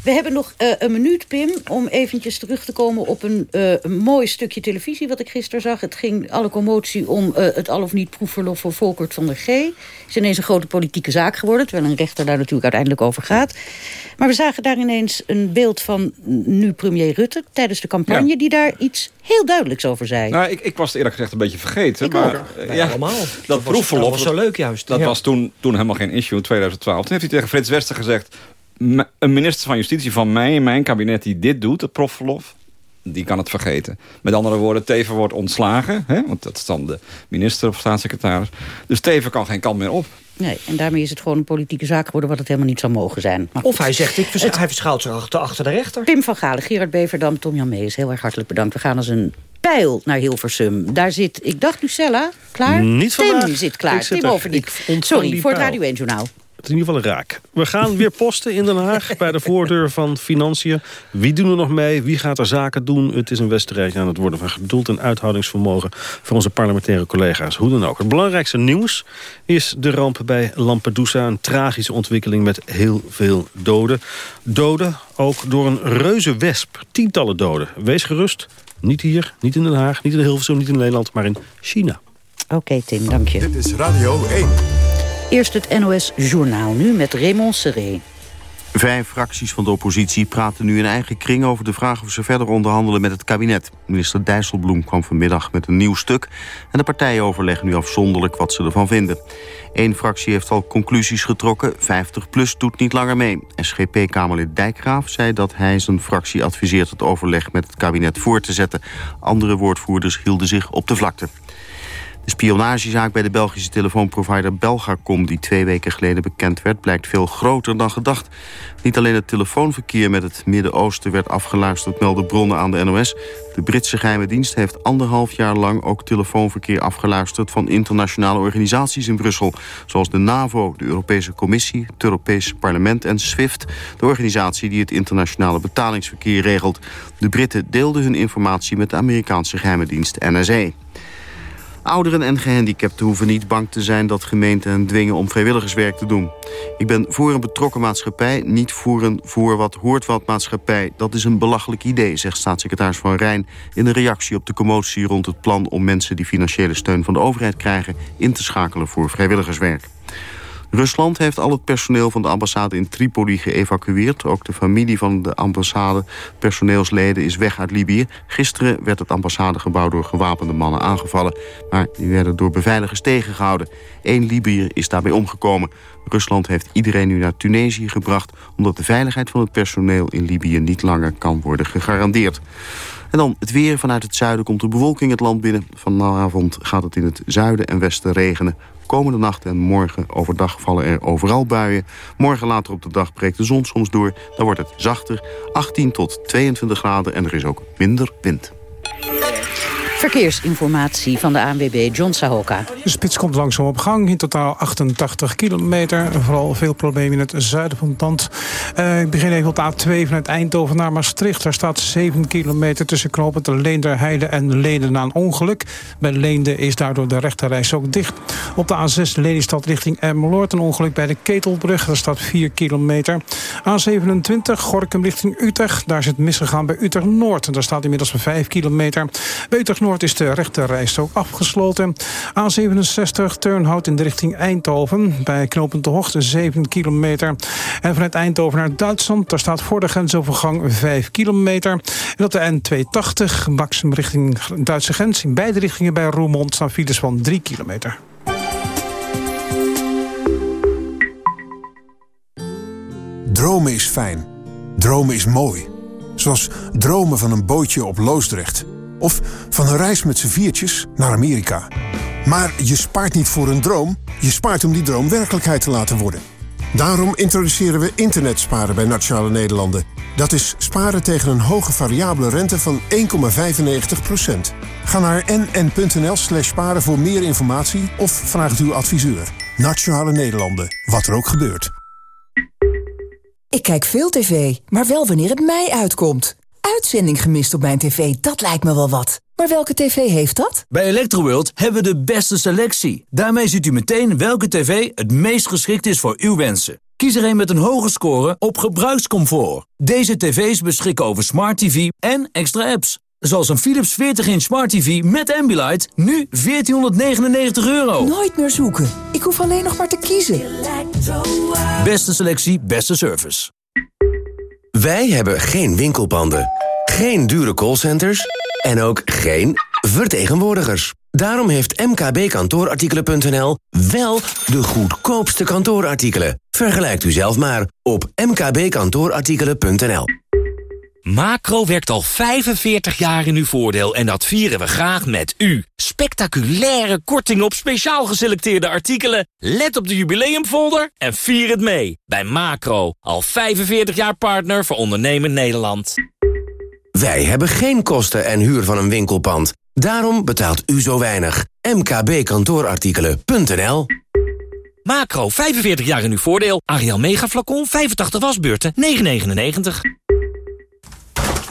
We hebben nog uh, een minuut, Pim, om eventjes terug te komen op een, uh, een mooi stukje televisie wat ik gisteren zag. Het ging alle commotie om uh, het al of niet proefverlof voor Volkert van der G. Het is ineens een grote politieke zaak geworden, terwijl een rechter daar natuurlijk uiteindelijk over gaat. Maar we zagen daar ineens een beeld van nu premier Rutte tijdens de campagne... Ja. die daar iets heel duidelijks over zei. Nou, ik, ik was het eerlijk gezegd een beetje vergeten. Ik maar, ook. ja, allemaal. Dat, proefverlof, was zo leuk juist. Dat Ja. was toen, toen helemaal geen issue in 2012. Toen heeft hij tegen Frits Wester gezegd... "M- een minister van Justitie van mij in mijn kabinet die dit doet, het proefverlof... die kan het vergeten. Met andere woorden, Teven wordt ontslagen. Hè? Want dat is dan de minister of staatssecretaris. Dus Teven kan geen kant meer op. Nee, en daarmee is het gewoon een politieke zaak geworden... wat het helemaal niet zou mogen zijn. Maar Of hij zegt, ik hij verschuilt zich achter, achter de rechter. Pim van Galen, Gerard Beverdam, Tom Jan Mees. Heel erg hartelijk bedankt. We gaan als een pijl naar Hilversum. Daar zit, ik dacht Lucella, klaar? Niet Tim vandaag. zit klaar. Ik zit Tim Sorry, voor het. Radio 1 Journaal. Het is in ieder geval raak. We gaan weer posten in Den Haag bij de voordeur van Financiën. Wie doen er nog mee? Wie gaat er zaken doen? Het is een wedstrijd aan het worden van geduld en uithoudingsvermogen... voor onze parlementaire collega's. Hoe dan ook. Het belangrijkste nieuws is de ramp bij Lampedusa. Een tragische ontwikkeling met heel veel doden. Doden ook door een reuze wesp. Tientallen doden. Wees gerust. Niet hier, niet in Den Haag, niet in Hilversum, niet in Nederland... maar in China. Oké, Tim, dank je. Dit is Radio 1. Eerst het NOS Journaal, nu met Raymond Seré. Vijf fracties van de oppositie praten nu in eigen kring over de vraag of ze verder onderhandelen met het kabinet. Minister Dijsselbloem kwam vanmiddag met een nieuw stuk en de partijen overleggen nu afzonderlijk wat ze ervan vinden. Eén fractie heeft al conclusies getrokken, 50PLUS doet niet langer mee. SGP-Kamerlid Dijkgraaf zei dat hij zijn fractie adviseert het overleg met het kabinet voor te zetten. Andere woordvoerders hielden zich op de vlakte. De spionagezaak bij de Belgische telefoonprovider Belgacom... die twee weken geleden bekend werd, blijkt veel groter dan gedacht. Niet alleen het telefoonverkeer met het Midden-Oosten werd afgeluisterd... melden bronnen aan de NOS. De Britse geheime dienst heeft anderhalf jaar lang... ook telefoonverkeer afgeluisterd van internationale organisaties in Brussel. Zoals de NAVO, de Europese Commissie, het Europese Parlement en SWIFT... de organisatie die het internationale betalingsverkeer regelt. De Britten deelden hun informatie met de Amerikaanse geheime dienst NSA. Ouderen en gehandicapten hoeven niet bang te zijn dat gemeenten hen dwingen om vrijwilligerswerk te doen. Ik ben voor een betrokken maatschappij, niet voor een voor wat hoort wat maatschappij. Dat is een belachelijk idee, zegt staatssecretaris Van Rijn... in een reactie op de commotie rond het plan om mensen die financiële steun van de overheid krijgen... in te schakelen voor vrijwilligerswerk. Rusland heeft al het personeel van de ambassade in Tripoli geëvacueerd. Ook de familie van de ambassade, personeelsleden, is weg uit Libië. Gisteren werd het ambassadegebouw door gewapende mannen aangevallen. Maar die werden door beveiligers tegengehouden. Eén Libiër is daarbij omgekomen. Rusland heeft iedereen nu naar Tunesië gebracht... omdat de veiligheid van het personeel in Libië niet langer kan worden gegarandeerd. En dan het weer. Vanuit het zuiden komt de bewolking het land binnen. Vanavond gaat het in het zuiden en westen regenen. Komende nacht en morgen overdag vallen er overal buien. Morgen later op de dag breekt de zon soms door. Dan wordt het zachter, 18 tot 22 graden en er is ook minder wind. Verkeersinformatie van de ANWB, John Sahoka. De spits komt langzaam op gang. In totaal 88 kilometer. Vooral veel problemen in het zuiden van het land. Eh, ik begin even op de A2 vanuit Eindhoven naar Maastricht. Daar staat 7 kilometer tussen knopen de Leenderheide en Leenden na een ongeluk. Bij Leende is daardoor de rechterreis ook dicht. Op de A6 Lelystad richting Emmeloord. Een ongeluk bij de Ketelbrug. Daar staat 4 kilometer. A27 Gorkum richting Utrecht. Daar is het misgegaan bij Utrecht Noord. En daar staat inmiddels 5 kilometer. Bij Utrecht Noord is de rechterreis ook afgesloten. A67 Turnhout in de richting Eindhoven. Bij knooppunt de Hoogte 7 kilometer. En vanuit Eindhoven naar Duitsland. Daar staat voor de grensovergang 5 kilometer. En op de N280 Maxim richting Duitse grens. In beide richtingen bij Roermond staan files van 3 kilometer. Dromen is fijn. Dromen is mooi. Zoals dromen van een bootje op Loosdrecht. Of van een reis met z'n viertjes naar Amerika. Maar je spaart niet voor een droom. Je spaart om die droom werkelijkheid te laten worden. Daarom introduceren we internetsparen bij Nationale Nederlanden. Dat is sparen tegen een hoge variabele rente van 1,95%. Ga naar nn.nl slash sparen voor meer informatie of vraag het uw adviseur. Nationale Nederlanden, wat er ook gebeurt. Ik kijk veel tv, maar wel wanneer het mij uitkomt. Uitzending gemist op mijn tv, dat lijkt me wel wat. Maar welke tv heeft dat? Bij Electroworld hebben we de beste selectie. Daarmee ziet u meteen welke tv het meest geschikt is voor uw wensen. Kies er een met een hoge score op gebruikscomfort. Deze tv's beschikken over smart tv en extra apps. Zoals een Philips 40-inch smart tv met Ambilight, nu 1499 euro. Nooit meer zoeken. Ik hoef alleen nog maar te kiezen. Beste selectie, beste service. Wij hebben geen winkelpanden, geen dure callcenters en ook geen vertegenwoordigers. Daarom heeft mkbkantoorartikelen.nl wel de goedkoopste kantoorartikelen. Vergelijkt u zelf maar op mkbkantoorartikelen.nl. Macro werkt al 45 jaar in uw voordeel en dat vieren we graag met u. Spectaculaire korting op speciaal geselecteerde artikelen. Let op de jubileumfolder en vier het mee. Bij Macro, al 45 jaar partner voor ondernemen Nederland. Wij hebben geen kosten en huur van een winkelpand. Daarom betaalt u zo weinig. mkbkantoorartikelen.nl Macro, 45 jaar in uw voordeel. Ariel Mega Flacon, 85 wasbeurten, 9,99.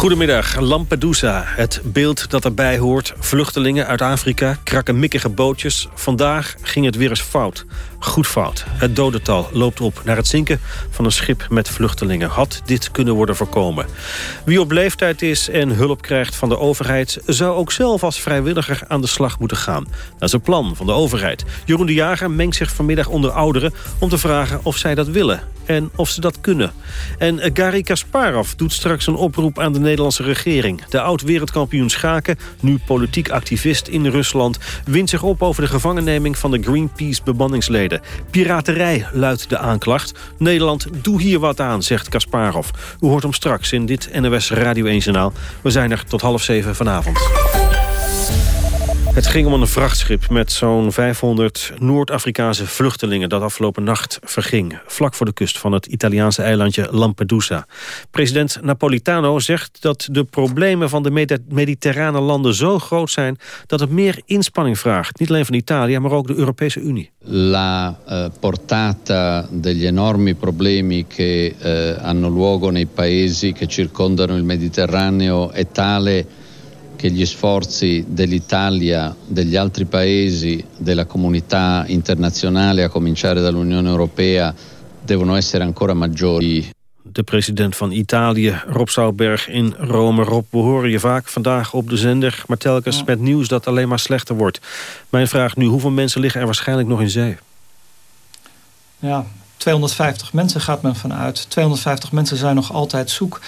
Goedemiddag, Lampedusa. Het beeld dat erbij hoort. Vluchtelingen uit Afrika, krakkemikkige bootjes. Vandaag ging het weer eens fout. Goed fout. Het dodental loopt op naar het zinken van een schip met vluchtelingen. Had dit kunnen worden voorkomen? Wie op leeftijd is en hulp krijgt van de overheid... zou ook zelf als vrijwilliger aan de slag moeten gaan. Dat is een plan van de overheid. Jeroen de Jager mengt zich vanmiddag onder ouderen... om te vragen of zij dat willen en of ze dat kunnen. En Gary Kasparov doet straks een oproep aan de Nederlandse regering. De oud-wereldkampioen schaken, nu politiek activist in Rusland... wint zich op over de gevangenneming van de Greenpeace-bemanningsleden. Piraterij luidt de aanklacht. Nederland, doe hier wat aan, zegt Kasparov. U hoort hem straks in dit NOS Radio 1-journaal. We zijn er tot half zeven vanavond. Het ging om een vrachtschip met zo'n 500 Noord-Afrikaanse vluchtelingen... dat afgelopen nacht verging, vlak voor de kust van het Italiaanse eilandje Lampedusa. President Napolitano zegt dat de problemen van de mediterrane landen zo groot zijn... dat het meer inspanning vraagt, niet alleen van Italië, maar ook de Europese Unie. La uh, portata degli enormi problemi che uh, hanno luogo nei paesi che circondano il Mediterraneo è tale che gli sforzi dell'Italia, degli altri paesi, della comunità internazionale, a cominciare dall'Unione Europea, devono essere ancora maggiori. De president van Italië, Rob Zoutberg in Rome. Rob, we horen je vaak vandaag op de zender... maar telkens met nieuws dat alleen maar slechter wordt. Mijn vraag nu, hoeveel mensen liggen er waarschijnlijk nog in zee? Ja, 250 mensen gaat men vanuit. 250 mensen zijn nog altijd zoek.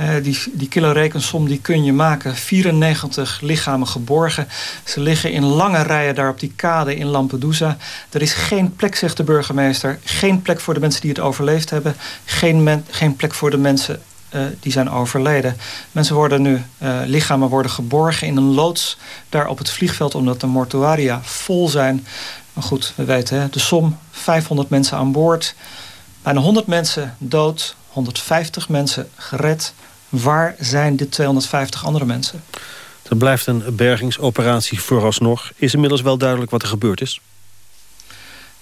Uh, die, die kilorekensom die kun je maken. 94 lichamen geborgen. Ze liggen in lange rijen daar op die kade in Lampedusa. Er is geen plek, zegt de burgemeester. Geen plek voor de mensen die het overleefd hebben. Geen, geen plek voor de mensen uh, die zijn overleden. Mensen worden nu, uh, lichamen worden geborgen in een loods daar op het vliegveld... omdat de mortuaria vol zijn. Maar goed, we weten, hè, de som 500 mensen aan boord. Bijna 100 mensen dood, 150 mensen gered. Waar zijn de 250 andere mensen? Het blijft een bergingsoperatie vooralsnog. Is inmiddels wel duidelijk wat er gebeurd is?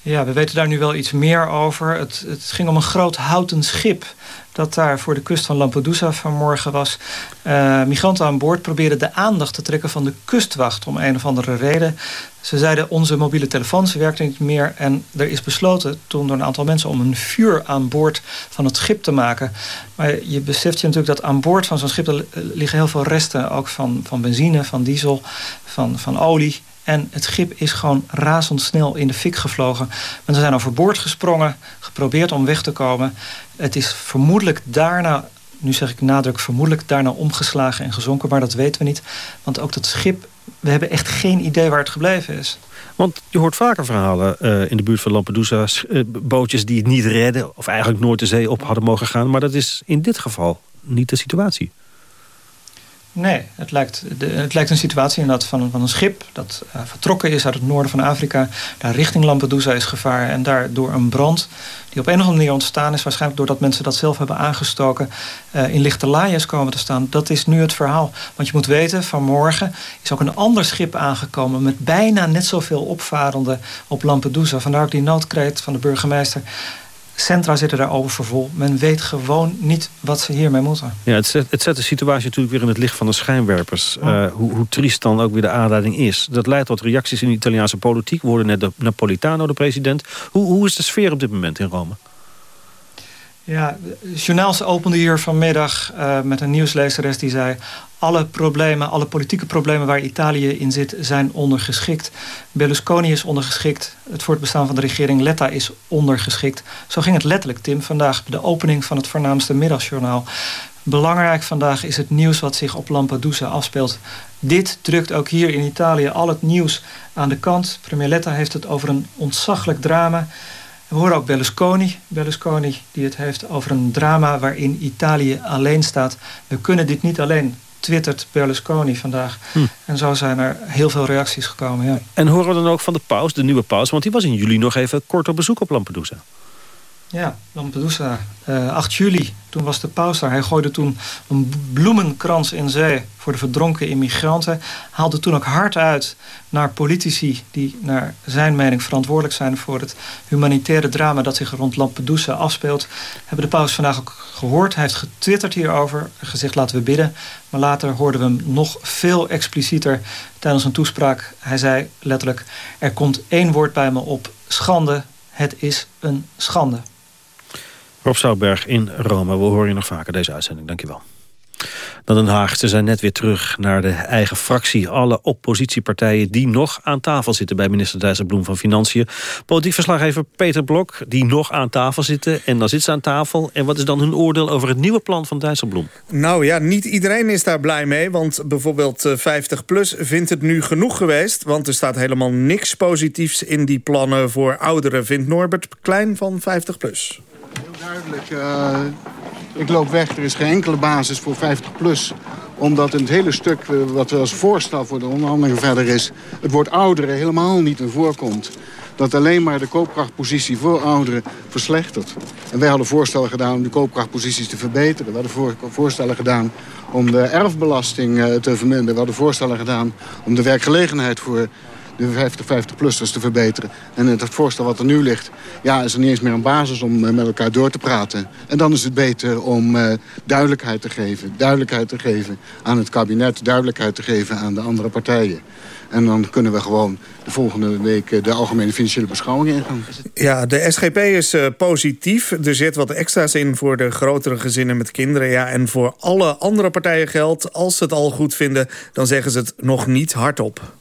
Ja, we weten daar nu wel iets meer over. Het, het ging om een groot houten schip dat daar voor de kust van Lampedusa vanmorgen was. Uh, migranten aan boord probeerden de aandacht te trekken van de kustwacht om een of andere reden. Ze zeiden onze mobiele telefoons werkten niet meer en er is besloten toen door een aantal mensen om een vuur aan boord van het schip te maken. Maar je beseft je natuurlijk dat aan boord van zo'n schip liggen heel veel resten, ook van, van benzine, van diesel, van, van olie. En het schip is gewoon razendsnel in de fik gevlogen. Men zijn overboord gesprongen, geprobeerd om weg te komen. Het is vermoedelijk daarna nu zeg ik nadruk vermoedelijk, daarna omgeslagen en gezonken. Maar dat weten we niet. Want ook dat schip, we hebben echt geen idee waar het gebleven is. Want je hoort vaker verhalen uh, in de buurt van Lampedusa... Uh, bootjes die het niet redden of eigenlijk nooit de zee op hadden mogen gaan. Maar dat is in dit geval niet de situatie. Nee, het lijkt, de, het lijkt een situatie inderdaad van, van een schip... dat uh, vertrokken is uit het noorden van Afrika... daar richting Lampedusa is gevaar... en daar door een brand die op een of andere manier ontstaan is... waarschijnlijk doordat mensen dat zelf hebben aangestoken... Uh, in lichte laaiers komen te staan. Dat is nu het verhaal. Want je moet weten, vanmorgen is ook een ander schip aangekomen... met bijna net zoveel opvarenden op Lampedusa. Vandaar ook die noodkreet van de burgemeester centra zitten daar overvol. Men weet gewoon niet wat ze hiermee moeten. Ja, het zet, het zet de situatie natuurlijk weer in het licht van de schijnwerpers. Uh, hoe, hoe triest dan ook weer de aanleiding is. Dat leidt tot reacties in de Italiaanse politiek. We hoorden net de Napolitano, de president. Hoe, hoe is de sfeer op dit moment in Rome? Ja, journaals opende hier vanmiddag uh, met een nieuwslezeres die zei... alle problemen, alle politieke problemen waar Italië in zit, zijn ondergeschikt. Berlusconi is ondergeschikt. Het voortbestaan van de regering Letta is ondergeschikt. Zo ging het letterlijk, Tim, vandaag de opening van het voornaamste middagjournaal. Belangrijk vandaag is het nieuws wat zich op Lampedusa afspeelt. Dit drukt ook hier in Italië al het nieuws aan de kant. Premier Letta heeft het over een ontzaglijk drama... We horen ook Berlusconi, Berlusconi die het heeft over een drama waarin Italië alleen staat. We kunnen dit niet alleen, twittert Berlusconi vandaag. Hm. En zo zijn er heel veel reacties gekomen. Ja. En horen we dan ook van de paus, de nieuwe paus... want die was in juli nog even kort op bezoek op Lampedusa. Ja, Lampedusa, uh, 8 juli. Toen was de paus daar. Hij gooide toen een bloemenkrans in zee voor de verdronken immigranten. Haalde toen ook hard uit naar politici die naar zijn mening verantwoordelijk zijn... voor het humanitaire drama dat zich rond Lampedusa afspeelt. Hebben de paus vandaag ook gehoord. Hij heeft getwitterd hierover, gezegd laten we bidden. Maar later hoorden we hem nog veel explicieter tijdens een toespraak. Hij zei letterlijk, er komt één woord bij me op, schande. Het is een schande. Rob Zoutberg in Rome. We horen je nog vaker deze uitzending. Dankjewel. Dan Den Haag. Ze zijn net weer terug naar de eigen fractie. Alle oppositiepartijen die nog aan tafel zitten... bij minister Dijsselbloem van Financiën. Politiek verslaggever Peter Blok, die nog aan tafel zitten. En dan zit ze aan tafel. En wat is dan hun oordeel over het nieuwe plan van Dijsselbloem? Nou ja, niet iedereen is daar blij mee. Want bijvoorbeeld 50PLUS vindt het nu genoeg geweest. Want er staat helemaal niks positiefs in die plannen voor ouderen... vindt Norbert Klein van 50PLUS duidelijk. Uh, ik loop weg, er is geen enkele basis voor 50 plus. Omdat in het hele stuk uh, wat als voorstel voor de onderhandelingen verder is... het woord ouderen helemaal niet in voorkomt. Dat alleen maar de koopkrachtpositie voor ouderen verslechtert. En wij hadden voorstellen gedaan om de koopkrachtposities te verbeteren. We hadden voorstellen gedaan om de erfbelasting uh, te verminderen. We hadden voorstellen gedaan om de werkgelegenheid voor de 50-50-plussers te verbeteren. En het voorstel wat er nu ligt, ja, is er niet eens meer een basis om eh, met elkaar door te praten. En dan is het beter om uh, duidelijkheid te geven. Duidelijkheid te geven aan het kabinet, duidelijkheid te geven aan de andere partijen. En dan kunnen we gewoon de volgende week eh, de algemene financiële beschouwing ingaan. Ja, de SGP is positief. Er zit wat extra's in voor de grotere gezinnen met kinderen. Ja, en voor alle andere partijen geldt, als ze het al goed vinden... dan zeggen ze het nog niet hardop.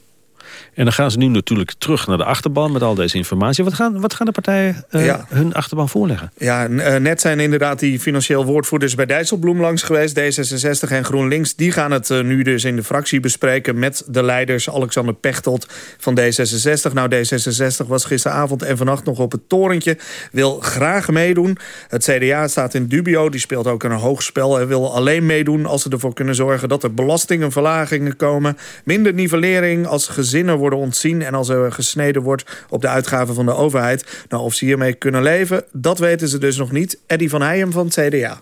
En dan gaan ze nu natuurlijk terug naar de achterban met al deze informatie. Wat gaan, wat gaan de partijen uh, hun achterban voorleggen? Ja, eh, net zijn inderdaad die financieel woordvoerders bij Dijsselbloem langs geweest. D66 en GroenLinks. Die gaan het uh, nu dus in de fractie bespreken met de leiders. Alexander Pechtold van D66. Nou, D66 was gisteravond en vannacht nog op het torentje. Wil graag meedoen. Het CDA staat in dubio. Die speelt ook een hoogspel. En wil alleen meedoen als ze ervoor kunnen zorgen... dat er belastingenverlagingen komen. Minder nivellering als gezinnen worden ontzien... en als er gesneden wordt op de uitgaven van de overheid. Nou, of ze hiermee kunnen leven, dat weten ze dus nog niet. Eddie van Heijem van het CDA.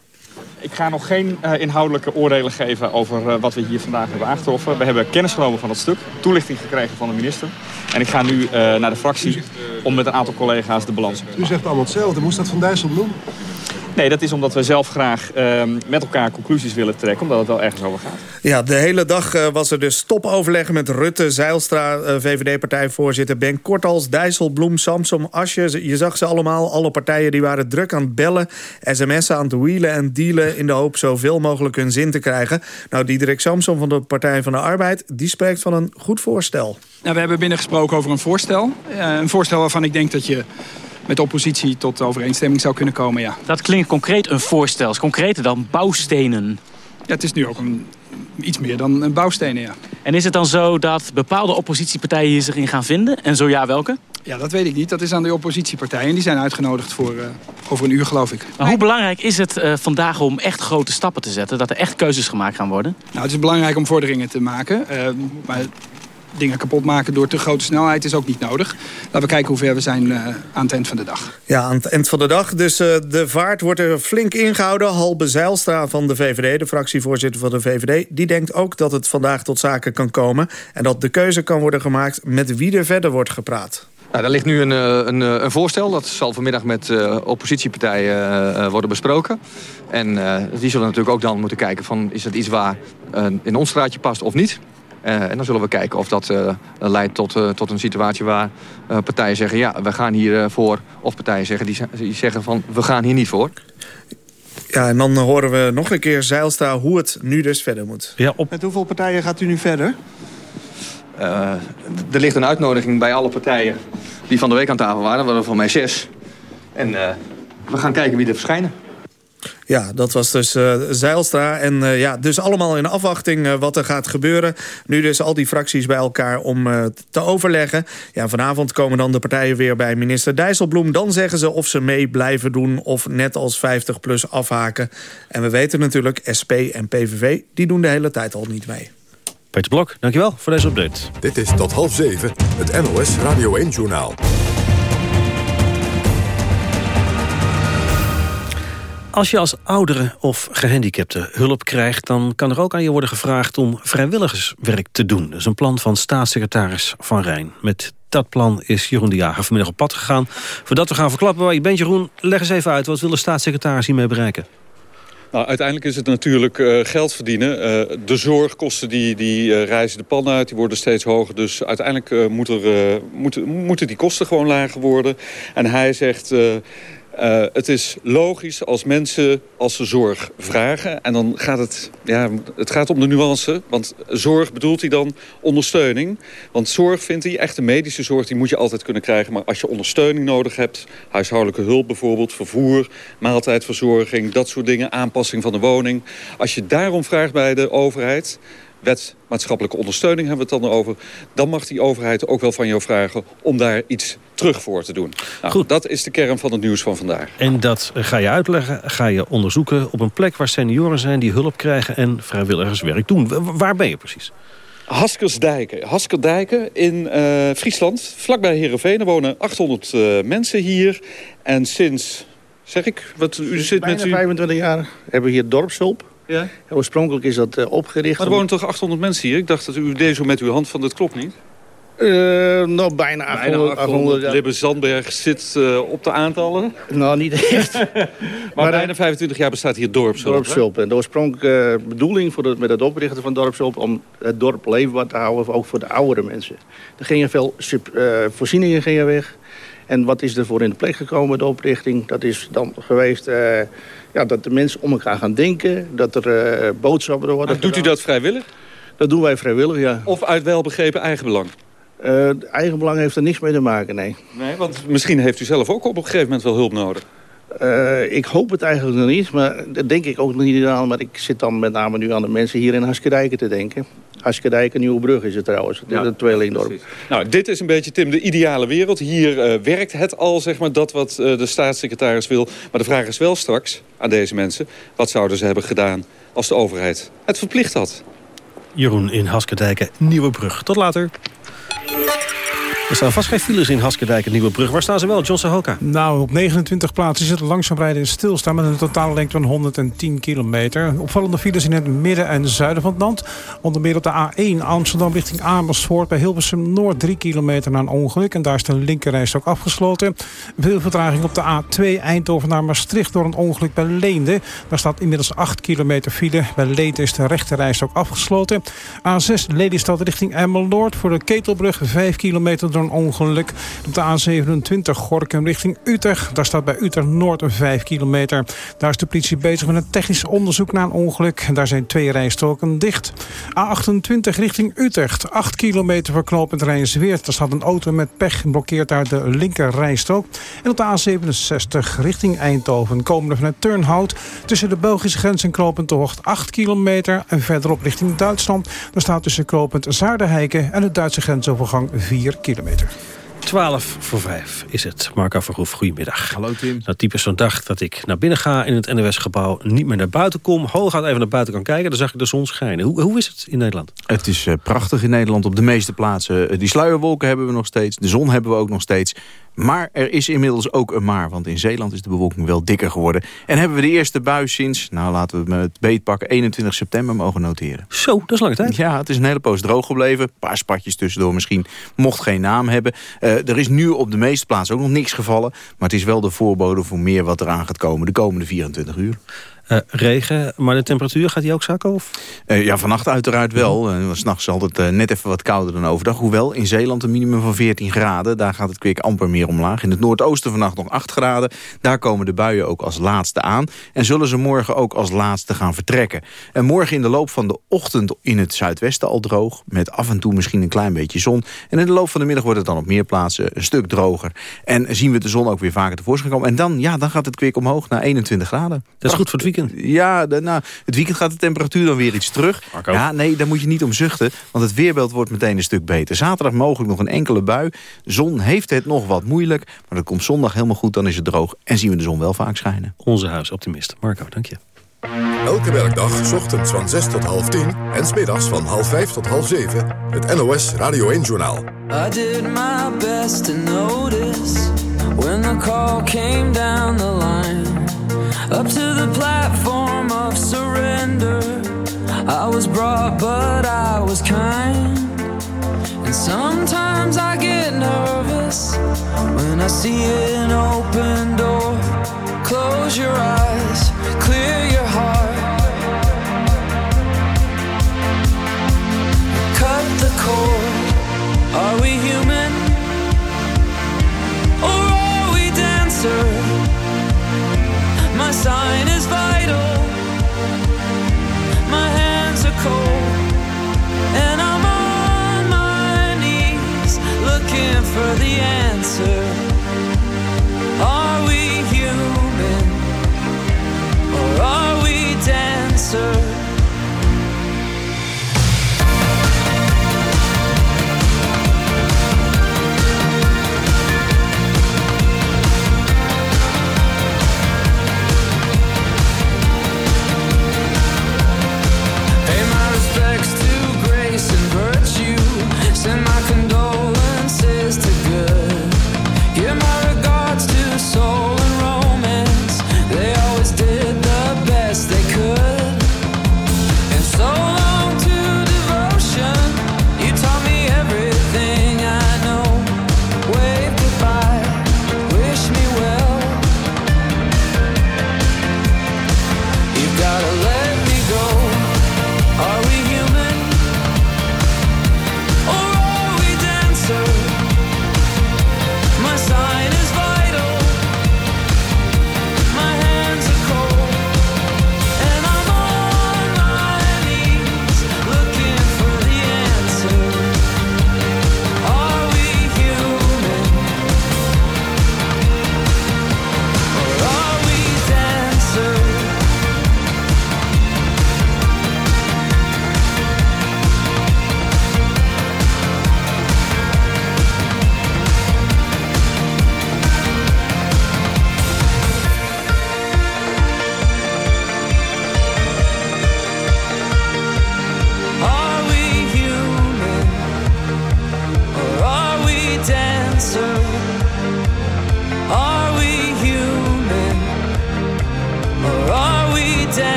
Ik ga nog geen uh, inhoudelijke oordelen geven over uh, wat we hier vandaag hebben aangetroffen. We hebben kennis genomen van het stuk, toelichting gekregen van de minister. En ik ga nu uh, naar de fractie om met een aantal collega's de balans te U zegt allemaal hetzelfde. Moest dat van Dijsselbloem? Nee, dat is omdat we zelf graag uh, met elkaar conclusies willen trekken. Omdat het wel ergens over gaat. Ja, de hele dag uh, was er dus topoverleg met Rutte, Zeilstra, uh, VVD-partijvoorzitter Ben Kortals, Dijsselbloem, Samsom, Asje. Je zag ze allemaal. Alle partijen die waren druk aan het bellen, sms'en aan het wielen en dealen... in de hoop zoveel mogelijk hun zin te krijgen. Nou, Diederik Samsom van de Partij van de Arbeid... die spreekt van een goed voorstel. Nou, we hebben binnengesproken over een voorstel. een voorstel waarvan ik denk dat je met de oppositie tot overeenstemming zou kunnen komen, ja. Dat klinkt concreet een voorstel. Is concreter dan bouwstenen. Ja, het is nu ook een, iets meer dan een bouwstenen, ja. En is het dan zo dat bepaalde oppositiepartijen hier zich in gaan vinden? En zo ja, welke? Ja, dat weet ik niet. Dat is aan de oppositiepartijen. Die zijn uitgenodigd voor uh, over een uur, geloof ik. Maar hoe belangrijk is het uh, vandaag om echt grote stappen te zetten? Dat er echt keuzes gemaakt gaan worden? Nou, het is belangrijk om vorderingen te maken. Uh, maar dingen kapot maken door te grote snelheid is ook niet nodig. Laten we kijken hoe ver we zijn uh, aan het eind van de dag. Ja, aan het eind van de dag. Dus uh, de vaart wordt er flink ingehouden. Halbe Zijlstra van de VVD, de fractievoorzitter van de VVD... die denkt ook dat het vandaag tot zaken kan komen... en dat de keuze kan worden gemaakt met wie er verder wordt gepraat. Nou, daar ligt nu een, een, een, voorstel. Dat zal vanmiddag met uh, oppositiepartijen uh, worden besproken. En uh, die zullen natuurlijk ook dan moeten kijken... van is dat iets waar in ons straatje past of niet. Uh, en dan zullen we kijken of dat uh, leidt tot, uh, tot een situatie waar partijen zeggen... ja, we gaan hier voor. Of partijen zeggen die, die, zeggen van we gaan hier niet voor. Ja, en dan horen we nog een keer Zeilstra hoe het nu dus verder moet. Ja, op... Met hoeveel partijen gaat u nu verder? er ligt een uitnodiging bij alle partijen die van de week aan tafel waren. Dat waren van mij zes. En we gaan kijken wie er verschijnen. Ja, dat was dus uh, Zeilstra. En uh, ja, dus allemaal in afwachting uh, wat er gaat gebeuren. Nu dus al die fracties bij elkaar om te overleggen. Ja, vanavond komen dan de partijen weer bij minister Dijsselbloem. Dan zeggen ze of ze mee blijven doen of net als 50PLUS afhaken. En we weten natuurlijk, SP en PVV, die doen de hele tijd al niet mee. Peter Blok, dankjewel voor deze update. Dit is tot half zeven, het NOS Radio 1-journaal. Als je als oudere of gehandicapte hulp krijgt... dan kan er ook aan je worden gevraagd om vrijwilligerswerk te doen. Dat is een plan van staatssecretaris Van Rijn. Met dat plan is Jeroen de Jager vanmiddag op pad gegaan. Voordat we gaan verklappen waar je bent, Jeroen, leg eens even uit. Wat wil de staatssecretaris hiermee bereiken? Nou, uiteindelijk is het natuurlijk uh, geld verdienen. Uh, de zorgkosten die, die uh, reizen de pan uit, die worden steeds hoger. Dus uiteindelijk moet er, moet, moeten die kosten gewoon lager worden. En hij zegt... Uh, het is logisch als mensen als ze zorg vragen. En dan gaat het, ja, het gaat om de nuance. Want zorg bedoelt hij dan ondersteuning. Want zorg vindt hij, echte medische zorg, die moet je altijd kunnen krijgen. Maar als je ondersteuning nodig hebt, huishoudelijke hulp bijvoorbeeld, vervoer, maaltijdverzorging, dat soort dingen, aanpassing van de woning. Als je daarom vraagt bij de overheid, wet maatschappelijke ondersteuning hebben we het dan over... dan mag die overheid ook wel van jou vragen om daar iets terug voor te doen. Nou, Goed. Dat is de kern van het nieuws van vandaag. En dat ga je uitleggen, ga je onderzoeken op een plek waar senioren zijn... die hulp krijgen en vrijwilligerswerk doen. Waar ben je precies? Haskersdijken. Haskerdijken in uh, Friesland, vlakbij Heerenveen. Er wonen 800 uh, mensen hier. En sinds, zeg ik, wat u zit met u... 25 jaar hebben we hier dorpshulp. Ja? oorspronkelijk is dat uh, opgericht. Maar er wonen toch 800 mensen hier? Ik dacht dat u deed zo met uw hand van, dat klopt niet. Uh, nou, bijna 800. Bijna 800 ja. Libbe Zandberg zit uh, op de aantallen. Nou, niet echt. maar, maar bijna 25 jaar bestaat hier dorpshulp. Dorpshulp. En de oorspronkelijke bedoeling voor het, met het oprichten van dorpshulp... om het dorp leefbaar te houden, ook voor de oudere mensen. Er gingen veel sub, uh, voorzieningen gingen weg. En wat is er voor in de plek gekomen, de oprichting? Dat is dan geweest ja, dat de mensen om elkaar gaan denken. Dat er uh, boodschappen worden maar Doet u dat vrijwillig? Dat doen wij vrijwillig, ja. Of uit welbegrepen eigenbelang? Uh, eigenbelang heeft er niks mee te maken, nee. Nee, want misschien heeft u zelf ook op een gegeven moment wel hulp nodig. Uh, ik hoop het eigenlijk nog niet, maar dat denk ik ook nog niet aan. Maar ik zit dan met name nu aan de mensen hier in Haskedijken te denken. Haskedijk Nieuwe Brug is het trouwens. Ja, het tweelingdorp. Nou, dit is een beetje, Tim, de ideale wereld. Hier uh, werkt het al, zeg maar, dat wat uh, de staatssecretaris wil. Maar de vraag is wel straks aan deze mensen... wat zouden ze hebben gedaan als de overheid het verplicht had? Jeroen in Haskedijken, Nieuwe Brug. Tot later. Er staan vast geen files in Haskerdijk en Nieuwebrug. Waar staan ze wel, John Sahoka? Nou, op 29 plaatsen het langzaam rijden en stilstaan... met een totale lengte van 110 kilometer. Opvallende files in het midden en zuiden van het land. Onder meer op de A1 Amsterdam richting Amersfoort... bij Hilversum Noord 3 kilometer na een ongeluk. En daar is de linkerreis ook afgesloten. Veel vertraging op de A2 Eindhoven naar Maastricht... door een ongeluk bij Leende. Daar staat inmiddels 8 kilometer file. Bij Leende is de rechterreis ook afgesloten. A6 Lelystad richting Emmeloord... voor de Ketelbrug 5 kilometer een ongeluk. Op de A27 Gorkum richting Utrecht. Daar staat bij Utrecht Noord een 5 kilometer. Daar is de politie bezig met een technisch onderzoek naar een ongeluk. Daar zijn twee rijstroken dicht. A28 richting Utrecht. 8 kilometer voor knooppunt Rijnsweert. Daar staat een auto met pech en blokkeert daar de linker rijstrook. En op de A67 richting Eindhoven komen vanuit Turnhout... tussen de Belgische grens en knooppunt de Hocht 8 kilometer. En verderop richting Duitsland. Daar staat tussen knooppunt Zaardenheiken en de Duitse grensovergang 4 kilometer. 12 voor 5 is het. Marco Verhoef, goedemiddag. Hallo Tim. Nou, typisch zo'n dag dat ik naar binnen ga in het NOS-gebouw... niet meer naar buiten kom, hooguit even naar buiten kan kijken... dan zag ik de zon schijnen. Hoe, hoe is het in Nederland? Het is uh, prachtig in Nederland op de meeste plaatsen. Uh, die sluierwolken hebben we nog steeds. De zon hebben we ook nog steeds. Maar er is inmiddels ook een maar, want in Zeeland is de bewolking wel dikker geworden. En hebben we de eerste bui sinds, nou laten we het beet pakken, 21 september mogen noteren. Zo, dat is lange tijd. Ja, het is een hele poos droog gebleven. Een paar spatjes tussendoor misschien, mocht geen naam hebben. Uh, er is nu op de meeste plaatsen ook nog niks gevallen. Maar het is wel de voorbode voor meer wat eraan gaat komen de komende 24 uur. Uh, regen, maar de temperatuur gaat die ook zakken? Of? Uh, ja, vannacht uiteraard wel. Uh, S'nachts is altijd net even wat kouder dan overdag. Hoewel in Zeeland een minimum van 14 graden. Daar gaat het kwik amper meer omlaag. In het noordoosten vannacht nog 8 graden. Daar komen de buien ook als laatste aan. En zullen ze morgen ook als laatste gaan vertrekken. En morgen in de loop van de ochtend in het zuidwesten al droog. Met af en toe misschien een klein beetje zon. En in de loop van de middag wordt het dan op meer plaatsen een stuk droger. En zien we de zon ook weer vaker tevoorschijn komen. En dan, ja, dan gaat het kwik omhoog naar 21 graden. Dat is goed voor het weekend. Ja, de, nou, het weekend gaat de temperatuur dan weer iets terug. Marco. Ja, nee, daar moet je niet om zuchten. Want het weerbeeld wordt meteen een stuk beter. Zaterdag mogelijk nog een enkele bui. Zon heeft het nog wat moeilijk. Maar dat komt zondag helemaal goed, dan is het droog. En zien we de zon wel vaak schijnen. Onze huisoptimist. Marco, dank je. Elke werkdag, ochtends van 6 tot half 10 en smiddags van half 5 tot half 7. Het NOS Radio 1-journaal. I did my best to notice when the call came down the line. Up to the platform of surrender. I was brought, but I was kind. And sometimes I get nervous when I see an open door. Close your eyes, clear your heart. Cut the cord. Are we human? Or are we dancer? My sign is vital. My hands are cold. And I'm on my knees looking for the answer.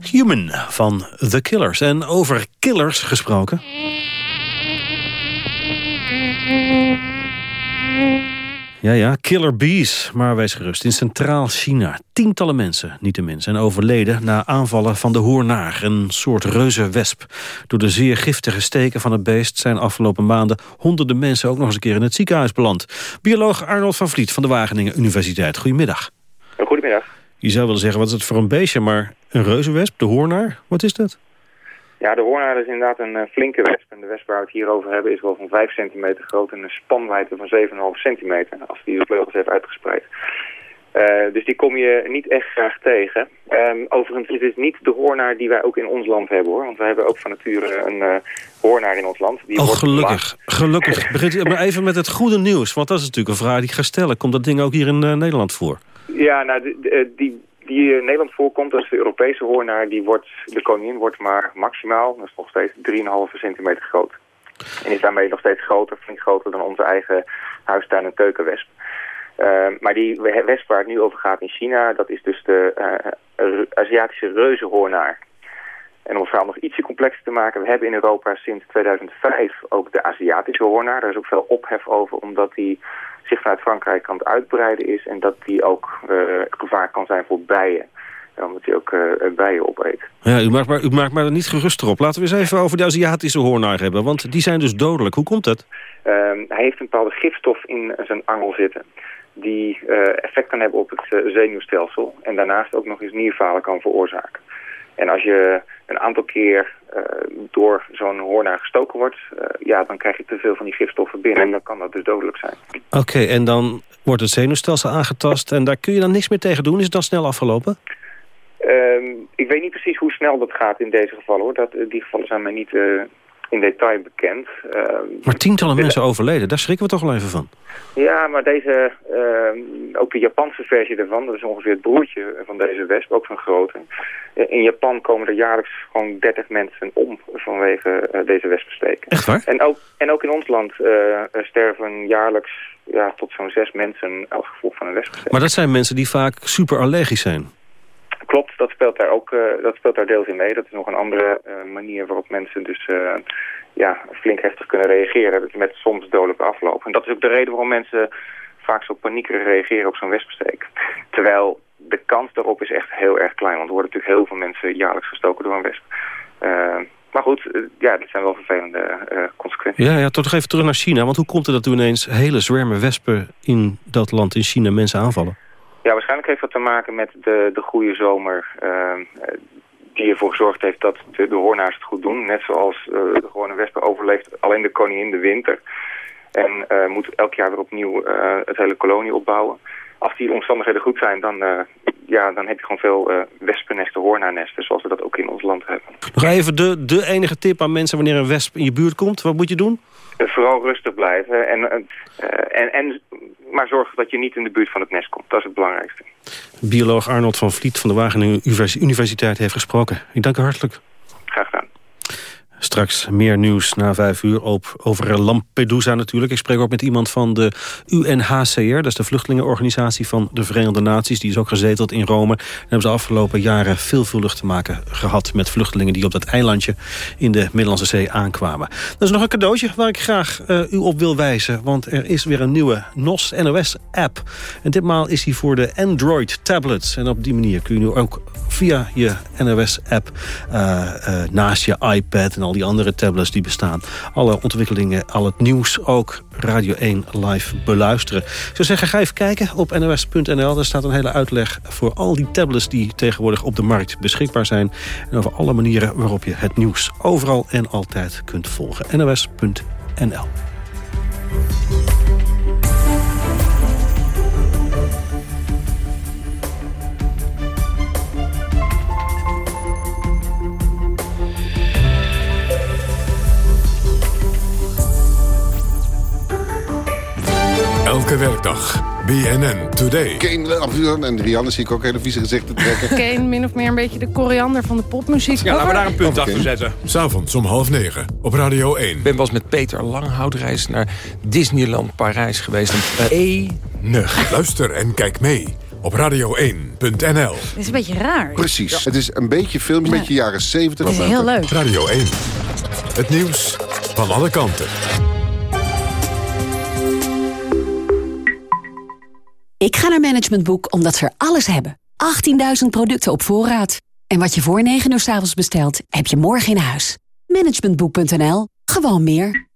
Human van The Killers. En over killers gesproken. Ja, ja, killer bees. Maar wees gerust. In Centraal China tientallen mensen, niet de zijn overleden... na aanvallen van de hoornaar, een soort reuzenwesp. Door de zeer giftige steken van het beest... zijn afgelopen maanden honderden mensen ook nog eens een keer in het ziekenhuis beland. Bioloog Arnold van Vliet van de Wageningen Universiteit. Goedemiddag. Goedemiddag. Je zou willen zeggen, wat is het voor een beestje? Maar een reuzenwesp, de hoornaar, wat is dat? Ja, de hoornaar is inderdaad een uh, flinke wesp. En de wesp waar we het hier over hebben is wel van 5 centimeter groot en een spanwijdte van 7,5 centimeter. Als die de vleugels heeft uitgespreid. Uh, dus die kom je niet echt graag tegen. Um, overigens is het niet de hoornaar die wij ook in ons land hebben hoor. Want wij hebben ook van nature een uh, hoornaar in ons land. Die oh, gelukkig. Gelukkig. Begint maar even met het goede nieuws. Want dat is natuurlijk een vraag die ik ga stellen. Komt dat ding ook hier in Nederland voor? Ja, nou, die, die die in Nederland voorkomt, dat de Europese hoornaar. Die wordt, de koningin wordt maar maximaal, dat is nog steeds 3,5 centimeter groot. En is daarmee nog steeds groter, flink groter dan onze eigen huistuin- en keukenwesp. Uh, maar die wesp waar het nu over gaat in China, dat is dus de uh, Aziatische reuzenhoornaar. En om het verhaal nog ietsje complexer te maken, we hebben in Europa sinds 2005 ook de Aziatische hoornaar. Daar is ook veel ophef over, omdat die zich vanuit Frankrijk aan het uitbreiden is en dat die ook uh, gevaar kan zijn voor bijen. Omdat hij ook uh, bijen opeet. Ja, u maakt, maar, u maakt maar niet gerust erop. Laten we eens even over de Aziatische hoornaar hebben. Want die zijn dus dodelijk. Hoe komt dat? Uh, hij heeft een bepaalde gifstof in zijn angel zitten. Die uh, effect kan hebben op het zenuwstelsel. En daarnaast ook nog eens nierfalen kan veroorzaken. En als je een aantal keer uh, door zo'n hoornaar gestoken wordt... Uh, ja, dan krijg je te veel van die gifstoffen binnen en dan kan dat dus dodelijk zijn. Oké, okay, en dan wordt het zenuwstelsel aangetast en daar kun je dan niks meer tegen doen? Is het dan snel afgelopen? Uh, ik weet niet precies hoe snel dat gaat in deze gevallen. hoor. Dat, die gevallen zijn mij niet uh, in detail bekend. maar tientallen mensen overleden, daar schrikken we toch wel even van? Ja, maar deze, uh, ook de Japanse versie ervan, dat is ongeveer het broertje van deze wesp, ook van grootte. In Japan komen er jaarlijks gewoon 30 mensen om vanwege uh, deze wespensteken. Echt waar? En ook, en ook in ons land uh, sterven jaarlijks ja, tot zo'n zes mensen als gevolg van een wespensteek. Maar dat zijn mensen die vaak super allergisch zijn. Klopt, dat speelt daar ook uh, dat speelt daar deels in mee. Dat is nog een andere manier waarop mensen dus ja, flink heftig kunnen reageren met soms dodelijke afloop. En dat is ook de reden waarom mensen vaak zo paniekerig reageren op zo'n wespensteek. Terwijl de kans daarop is echt heel erg klein. Want er worden natuurlijk heel veel mensen jaarlijks gestoken door een wesp. Maar goed, ja, dat zijn wel vervelende consequenties. Ja, ja, toch nog even terug naar China. Want hoe komt het dat toen ineens hele zwermen wespen in dat land, in China, mensen aanvallen? Ja, waarschijnlijk heeft dat te maken met de, de goede zomer die ervoor gezorgd heeft dat de, de hoornaars het goed doen. Net zoals uh, de gewone wespen overleeft alleen de koningin de winter. En uh, moet elk jaar weer opnieuw uh, het hele kolonie opbouwen. Als die omstandigheden goed zijn, dan, ja, dan heb je gewoon veel wespennesten, hoornaarnesten, zoals we dat ook in ons land hebben. Nog even de, de enige tip aan mensen wanneer een wesp in je buurt komt. Wat moet je doen? vooral rustig blijven. En, en, en, maar zorg dat je niet in de buurt van het nest komt. Dat is het belangrijkste. Bioloog Arnold van Vliet van de Wageningen Universiteit heeft gesproken. Ik dank u hartelijk. Straks meer nieuws na vijf uur op, over Lampedusa natuurlijk. Ik spreek ook met iemand van de UNHCR. Dat is de vluchtelingenorganisatie van de Verenigde Naties. Die is ook gezeteld in Rome. En hebben ze afgelopen jaren veelvuldig te maken gehad... met vluchtelingen die op dat eilandje in de Middellandse Zee aankwamen. Dat is nog een cadeautje waar ik graag uh, u op wil wijzen. Want er is weer een nieuwe NOS NOS-app. En ditmaal is die voor de Android-tablets. En op die manier kun je nu ook via je NOS-app... Uh, uh, naast je iPad en al die andere tablets die bestaan. Alle ontwikkelingen, al het nieuws ook Radio 1 live beluisteren. Ik zou zeggen, ga even kijken op nos.nl. Daar staat een hele uitleg voor al die tablets die tegenwoordig op de markt beschikbaar zijn. En over alle manieren waarop je het nieuws overal en altijd kunt volgen. nos.nl Elke werkdag. BNN Today. Kane, en Rianne zie ik ook hele vieze gezichten trekken. Kane, min of meer een beetje de koriander van de popmuziek. Ja, laten we daar een punt achter zetten. S'avonds om half negen op Radio 1. Ik ben pas met Peter Langhoutreis naar Disneyland Parijs geweest. Enig. Luister en kijk mee op radio1.nl. Het is een beetje raar. Precies. Ja. Het is een beetje film, een ja. beetje jaren 70. Het is heel leuk. Radio 1. Het nieuws van alle kanten. Ik ga naar Management Boek omdat ze er alles hebben. 18.000 producten op voorraad. En wat je voor 9 uur s avonds bestelt, heb je morgen in huis. Managementboek.nl. Gewoon meer.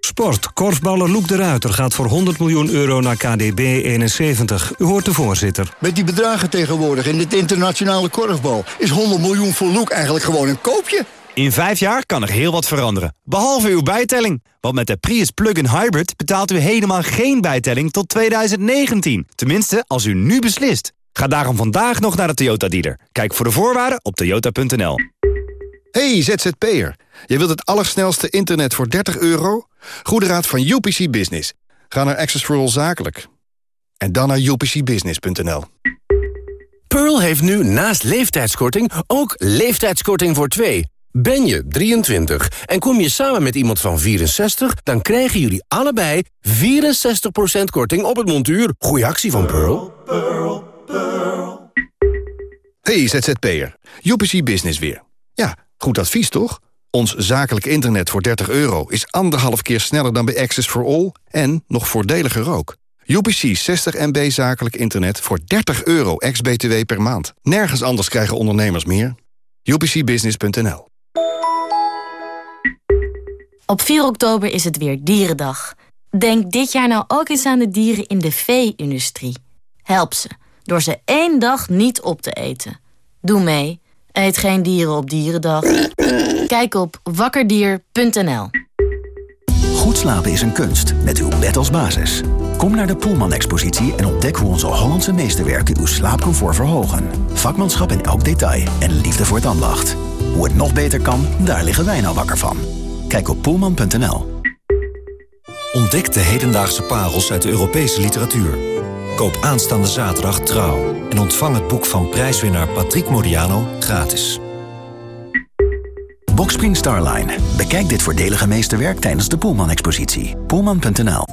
Sport. Korfballer Loek de Ruiter gaat voor 100 miljoen euro naar KDB 71. U hoort de voorzitter. Met die bedragen tegenwoordig in dit internationale korfbal... is 100 miljoen voor Loek eigenlijk gewoon een koopje. In vijf jaar kan er heel wat veranderen. Behalve uw bijtelling. Want met de Prius Plug-in Hybrid betaalt u helemaal geen bijtelling tot 2019. Tenminste, als u nu beslist. Ga daarom vandaag nog naar de Toyota dealer. Kijk voor de voorwaarden op toyota.nl. Hey ZZP'er, je wilt het allersnelste internet voor 30 euro? Goede raad van UPC Business. Ga naar Access for All Zakelijk. En dan naar upcbusiness.nl. Pearl heeft nu naast leeftijdskorting ook leeftijdskorting voor twee. Ben je 23 en kom je samen met iemand van 64... dan krijgen jullie allebei 64% korting op het montuur. Goeie actie van Pearl. Hey ZZP'er, UPC Business weer. Ja, goed advies toch? Ons zakelijk internet voor 30 euro is anderhalf keer sneller dan bij Access for All... en nog voordeliger ook. UPC 60 MB zakelijk internet voor 30 euro ex-BTW per maand. Nergens anders krijgen ondernemers meer. UPCbusiness.nl Op 4 oktober is het weer Dierendag. Denk dit jaar nou ook eens aan de dieren in de vee-industrie. Help ze, door ze één dag niet op te eten. Doe mee. Eet geen dieren op Dierendag. Kijk op wakkerdier.nl Goed slapen is een kunst, met uw bed als basis. Kom naar de Poelman-expositie en ontdek hoe onze Hollandse meesterwerken uw slaapcomfort verhogen. Vakmanschap in elk detail en liefde voor het ambacht. Hoe het nog beter kan, daar liggen wij nou wakker van. Kijk op poelman.nl. Ontdek de hedendaagse parels uit de Europese literatuur. Koop aanstaande zaterdag Trouw en ontvang het boek van prijswinnaar Patrick Modiano gratis. Boxspring Starline. Bekijk dit voordelige meesterwerk tijdens de Poelman-expositie. Poelman.nl